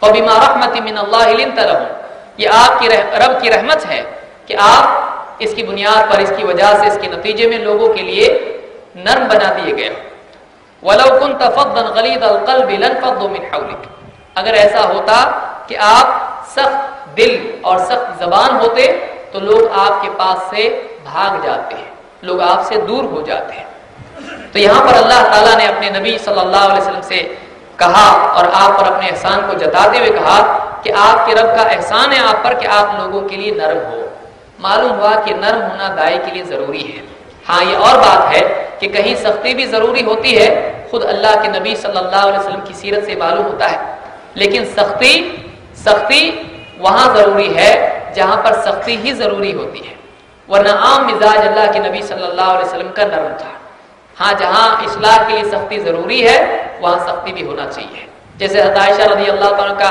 فبیما رحمت من اللہ یہ آپ کی رب کی رحمت ہے کہ آپ اس کی بنیاد پر اس کی وجہ سے اس کے نتیجے میں لوگوں کے لیے نرم بنا دیے گئے ہو ولو كنت فظا القلب اگر ایسا ہوتا کہ آپ سخت دل اور سخت زبان ہوتے تو لوگ آپ کے پاس سے بھاگ جاتے ہیں، لوگ آپ سے دور ہو جاتے ہیں۔ تو یہاں پر اللہ تعالیٰ نے اپنے نبی صلی اللہ علیہ وسلم سے کہا اور آپ پر اپنے احسان کو جتاتے ہوئے کہا کہ آپ کے رب کا احسان ہے آپ پر کہ آپ لوگوں کے لیے نرم ہو۔ معلوم ہوا کہ نرم ہونا دائی کے لیے ضروری ہے۔ ہاں یہ اور بات ہے کہ کہیں سختی بھی ضروری ہوتی ہے۔ خود اللہ کے نبی صلی اللہ علیہ وسلم کی سیرت سے معلوم ہوتا ہے۔ لیکن سختی سختی وہاں ضروری ہے جہاں پر سختی ہی ضروری ہوتی ہے۔ ورنہ عام مزاج اللہ کے نبی صلی اللہ علیہ وسلم کا نرم تھا۔ ہاں جہاں اصلاح کے لیے سختی ضروری ہے، وہاں سختی بھی ہونا چاہیے۔ جیسے عطائشہ رضی اللہ تعالیٰ کا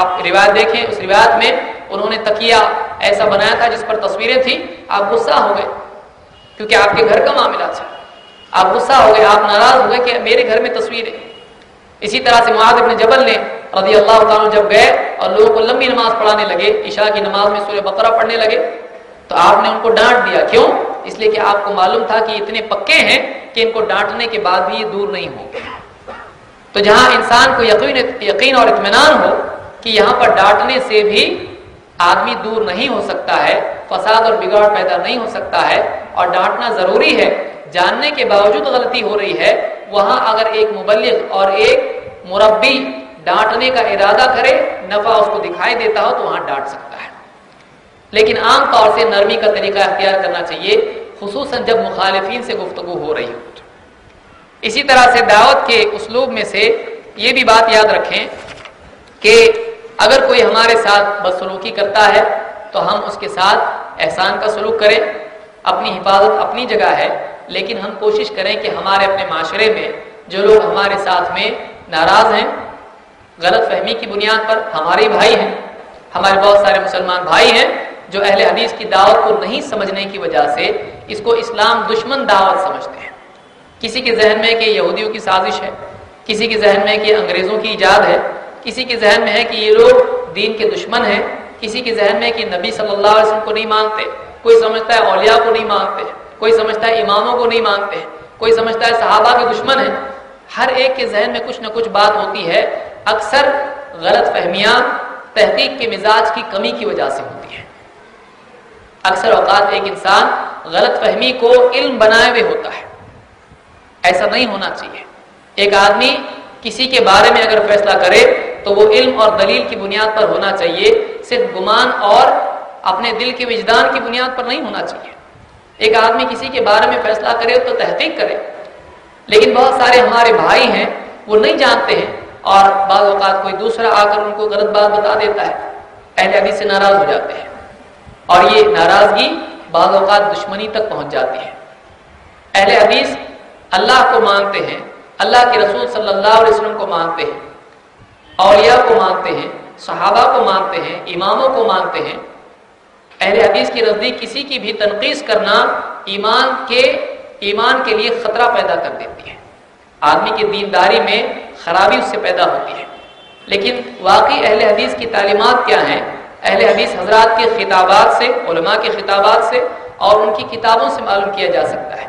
آپ روایت دیکھیں، اس روایت میں انہوں نے تکیہ ایسا بنایا تھا جس پر تصویریں تھیں۔ آپ غصہ ہو گئے، کیونکہ آپ کے گھر کا معاملہ تھا۔ آپ غصہ ہو گئے، آپ ناراض ہو گئے کہ میرے گھر میں تصویر ہے اسی طرح سے معاذ ابن جبل نے رضی اللہ تعالیٰ جب گئے اور لوگوں کو لمبی نماز پڑھانے لگے، عشاء کی نماز میں سورہ بقرہ پڑھنے لگے تو آپ نے ان کو ڈانٹ دیا۔ کیوں؟ اس لیے کہ آپ کو معلوم تھا کہ اتنے پکے ہیں کہ ان کو ڈانٹنے کے بعد بھی یہ دور نہیں ہوں۔ گے تو جہاں انسان کو یقین یقین اور اطمینان ہو کہ یہاں پر ڈانٹنے سے بھی آدمی دور نہیں ہو سکتا ہے، فساد اور بگاڑ پیدا نہیں ہو سکتا ہے اور ڈانٹنا ضروری ہے، جاننے کے باوجود غلطی ہو رہی ہے، وہاں اگر ایک مبلغ اور ایک مربی ڈانٹنے کا ارادہ کرے، نفع اس کو دکھائی دیتا ہو تو وہاں ڈانٹ سکتا ہے۔ لیکن عام طور سے نرمی کا طریقہ اختیار کرنا چاہیے، خصوصاً جب مخالفین سے گفتگو ہو رہی ہو۔ اسی طرح سے دعوت کے اسلوب میں سے یہ بھی بات یاد رکھیں کہ اگر کوئی ہمارے ساتھ بدسلوکی کرتا ہے، تو ہم اس کے ساتھ احسان کا سلوک کریں۔ اپنی حفاظت اپنی جگہ ہے، لیکن ہم کوشش کریں کہ ہمارے اپنے معاشرے میں جو لوگ ہمارے ساتھ میں ناراض ہیں، غلط فہمی کی بنیاد پر ہمارے بھائی ہیں۔ ہمارے بہت سارے مسلمان بھائی ہیں جو اہل حدیث کی دعوت کو نہیں سمجھنے کی وجہ سے اس کو اسلام دشمن دعوت سمجھتے ہیں۔ کسی کے ذہن میں کہ یہودیوں کی سازش ہے، کسی کے ذہن میں کہ انگریزوں کی ایجاد ہے، کسی کے ذہن میں ہے کہ یہ لوگ دین کے دشمن ہیں، کسی کے ذہن میں کہ نبی صلی اللہ علیہ وسلم کو نہیں مانتے، کوئی سمجھتا ہے اولیاء کو نہیں مانتے، کوئی سمجھتا ہے اماموں کو نہیں مانتے، کوئی سمجھتا ہے صحابہ کے دشمن ہیں۔ ہر ایک کے ذہن میں کچھ نہ کچھ بات ہوتی ہے، اکثر غلط فہمیاں، تحقیق کے مزاج کی کمی کی وجہ سے ہوتی ہیں۔ اکثر اوقات ایک انسان غلط فہمی کو علم بنائے ہوئے ہوتا ہے۔ ایسا نہیں ہونا چاہیے۔ ایک آدمی کسی کے بارے میں اگر فیصلہ کرے تو وہ علم اور دلیل کی بنیاد پر ہونا چاہیے۔ صرف گمان اور اپنے دل کے وجدان کی بنیاد پر نہیں ہونا چاہیے۔ ایک آدمی کسی کے بارے میں فیصلہ کرے تو تحقیق کرے۔ لیکن بہت سارے ہمارے بھائی ہیں، وہ نہیں جانتے ہیں اور بعض اوقات کوئی دوسرا آ کر ان کو غلط بات بتا دیتا ہے۔ اہل حدیث سے ناراض ہو جاتے ہیں۔ اور یہ ناراضگی بعض اوقات دشمنی تک پہنچ جاتی ہے۔ اہل حدیث اللہ کو مانتے ہیں، اللہ کے رسول صلی اللہ علیہ وسلم کو مانتے ہیں، اولیاء کو مانتے ہیں، صحابہ کو مانتے ہیں، اماموں کو مانتے ہیں۔ اہل حدیث کی نزدیک کسی کی بھی تنقید کرنا ایمان کے ایمان کے لیے خطرہ پیدا کر دیتی ہے۔ آدمی کی دینداری میں خرابی اس سے پیدا ہوتی ہے۔ لیکن واقعی اہل حدیث کی تعلیمات کیا ہیں؟ اہل حدیث حضرات کے خطابات سے، علماء کے خطابات سے اور ان کی کتابوں سے معلوم کیا جا سکتا ہے۔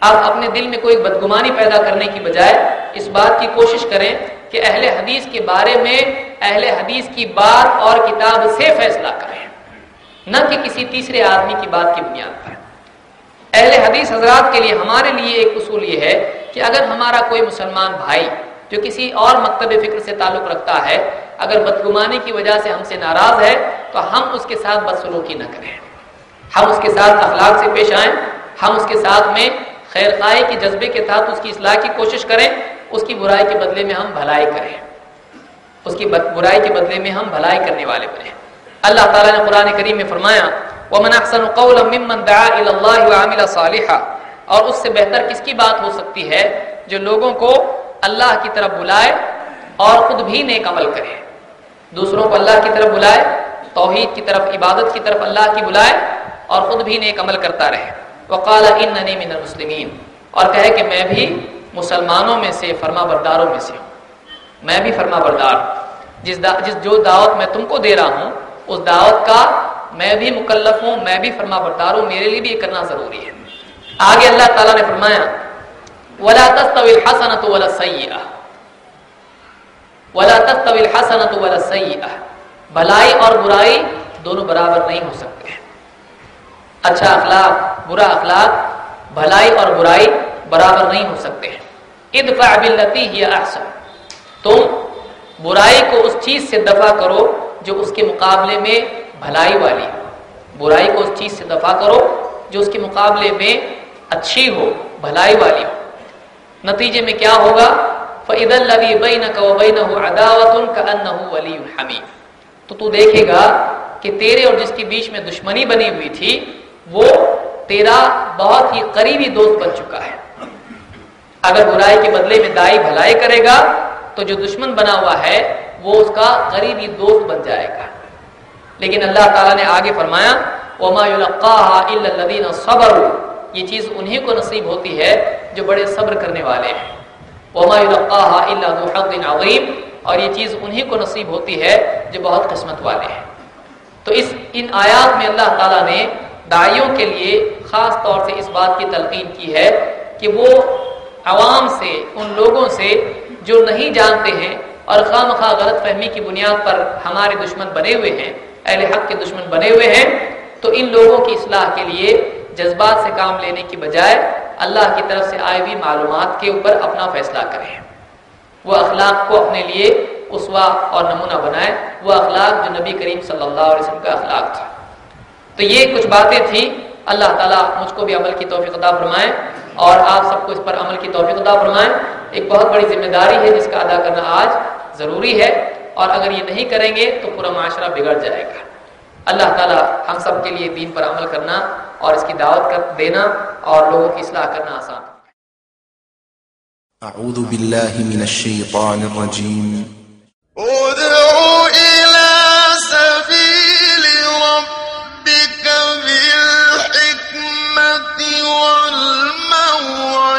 آپ اپنے دل میں کوئی بدگمانی پیدا کرنے کی بجائے اس بات کی کوشش کریں کہ اہل حدیث کے بارے میں اہل حدیث کی بات اور کتاب سے فیصلہ کریں۔ نہ کہ کسی تیسرے آدمی کی بات کی بنیاد پر۔ اہل حدیث حضرات کے لیے ہمارے لیے ایک اصول یہ ہے کہ اگر ہمارا کوئی مسلمان بھائی جو کسی اور مکتب فکر سے تعلق رکھتا ہے اگر بدگمانی کی وجہ سے ہم سے ناراض ہے، تو ہم اس کے ساتھ بدسلوکی نہ کریں۔ ہم اس کے ساتھ اخلاق سے پیش آئیں۔ ہم اس کے ساتھ میں خیر خواہی کے جذبے کے تحت اس کی اصلاح کی کوشش کریں۔ اس کی برائی کے بدلے میں ہم بھلائی کریں۔ اس کی برائی کے بدلے میں ہم بھلائی کرنے والے بنیں۔ اللہ تعالیٰ نے قرآن کریم میں فرمایا، ومن احسن قولا ممن دعا الى وعمل صالحا۔ اور اس سے بہتر کس کی بات ہو سکتی ہے جو لوگوں کو اللہ کی طرف بلائے اور خود بھی نیک عمل کرے؟ دوسروں کو اللہ کی طرف بلائے، توحید کی طرف، عبادت کی طرف اللہ کی بلائے اور خود بھی نیک عمل کرتا رہے۔ وقال اننی من المسلمین۔ اور کہے کہ میں بھی مسلمانوں میں سے، فرما برداروں میں سے ہوں۔ میں بھی فرما بردار۔ جس دا، جس جو دعوت میں تم کو دے رہا ہوں، اس دعوت کا میں بھی مکلف ہوں، میں بھی فرما بردار ہوں، میرے لیے بھی یہ کرنا ضروری ہے۔ آگے اللہ تعالیٰ نے فرمایا، ولا تستوي الحسنة ولا السيئة۔ ولا تستوي الحسنة ولا السيئة۔ بھلائی اور برائی دونوں برابر نہیں ہو سکتے۔ اچھا اخلاق، برا اخلاق بھلائی اور برائی برابر نہیں ہو سکتے۔ ادفع بالتي هي احسن۔ تم برائی کو اس چیز سے دفع کرو جو اس کے مقابلے میں بھلائی والی ہو۔ برائی کو اس چیز سے دفع کرو جو اس کے مقابلے میں اچھی ہو، بھلائی والی ہو۔ نتیجے میں کیا ہوگا؟ فعید البی بین قوبین عداوت کا ولی حمید تو تو دیکھے گا کہ تیرے اور جس کے بیچ میں دشمنی بنی ہوئی تھی، وہ تیرا بہت ہی قریبی دوست بن چکا ہے۔ اگر برائی کے بدلے میں دائی بھلائی کرے گا، تو جو دشمن بنا ہوا ہے، وہ اس کا قریبی دوست بن جائے گا۔ لیکن اللہ تعالیٰ نے آگے فرمایا، وما يلقاها الا الذين صبروا۔ یہ چیز انہیں کو نصیب ہوتی ہے جو بڑے صبر کرنے والے ہیں۔ وما يلقاها الا ذو حظ عظيم اور یہ چیز انہیں کو نصیب ہوتی ہے جو بہت قسمت والے ہیں۔ تو اس، ان آیات میں اللہ تعالیٰ نے دائیوں کے لیے خاص طور سے اس بات کی تلقین کی ہے کہ وہ عوام سے، ان لوگوں سے جو نہیں جانتے ہیں اور خواہ مخواہ غلط فہمی کی بنیاد پر ہمارے دشمن بنے ہوئے ہیں، اہل حق کے دشمن بنے ہوئے ہیں، تو ان لوگوں کی اصلاح کے لیے جذبات سے کام لینے کی بجائے اللہ کی طرف سے آئی ہوئی معلومات کے اوپر اپنا فیصلہ کریں۔ وہ اخلاق کو اپنے لیے اسوا اور نمونہ بنائے وہ اخلاق جو نبی کریم صلی اللہ علیہ وسلم کا اخلاق تھا۔ تو یہ کچھ باتیں تھیں۔ اللہ تعالیٰ مجھ کو بھی عمل کی توفیق عطا فرمائیں اور آپ سب کو اس پر عمل کی توفیق عطا فرمائیں ایک بہت بڑی ذمہ داری ہے جس کا ادا کرنا آج ضروری ہے اور اگر یہ نہیں کریں گے تو پورا معاشرہ بگڑ جائے گا۔ اللہ تعالیٰ ہم سب کے لیے دین پر عمل کرنا اور اس کی دعوت کر دینا اور لوگوں کی اصلاح کرنا آسان أعوذ بالله من الشيطان الرجيم ادع إلى سبيل ربك بالحكمة والموعظة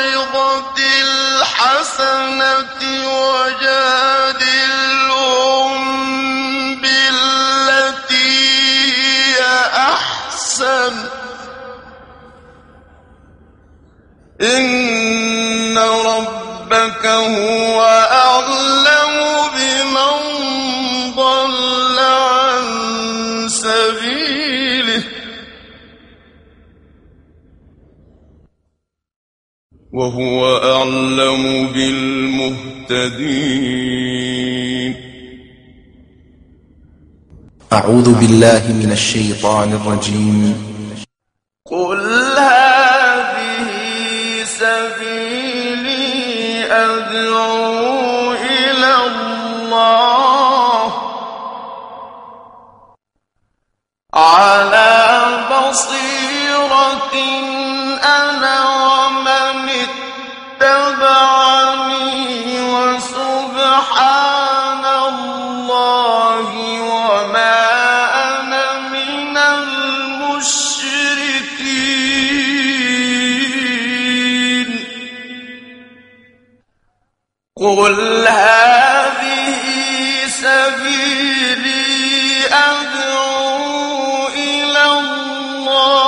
الحسنة وجادلهم ربك هو أعلم بمن ضل عن سبيله. وهو أعلم بالمهتدين. أعوذ بالله من الشيطان الرجيم. قل هذه سبيلي أدعو إلى الله.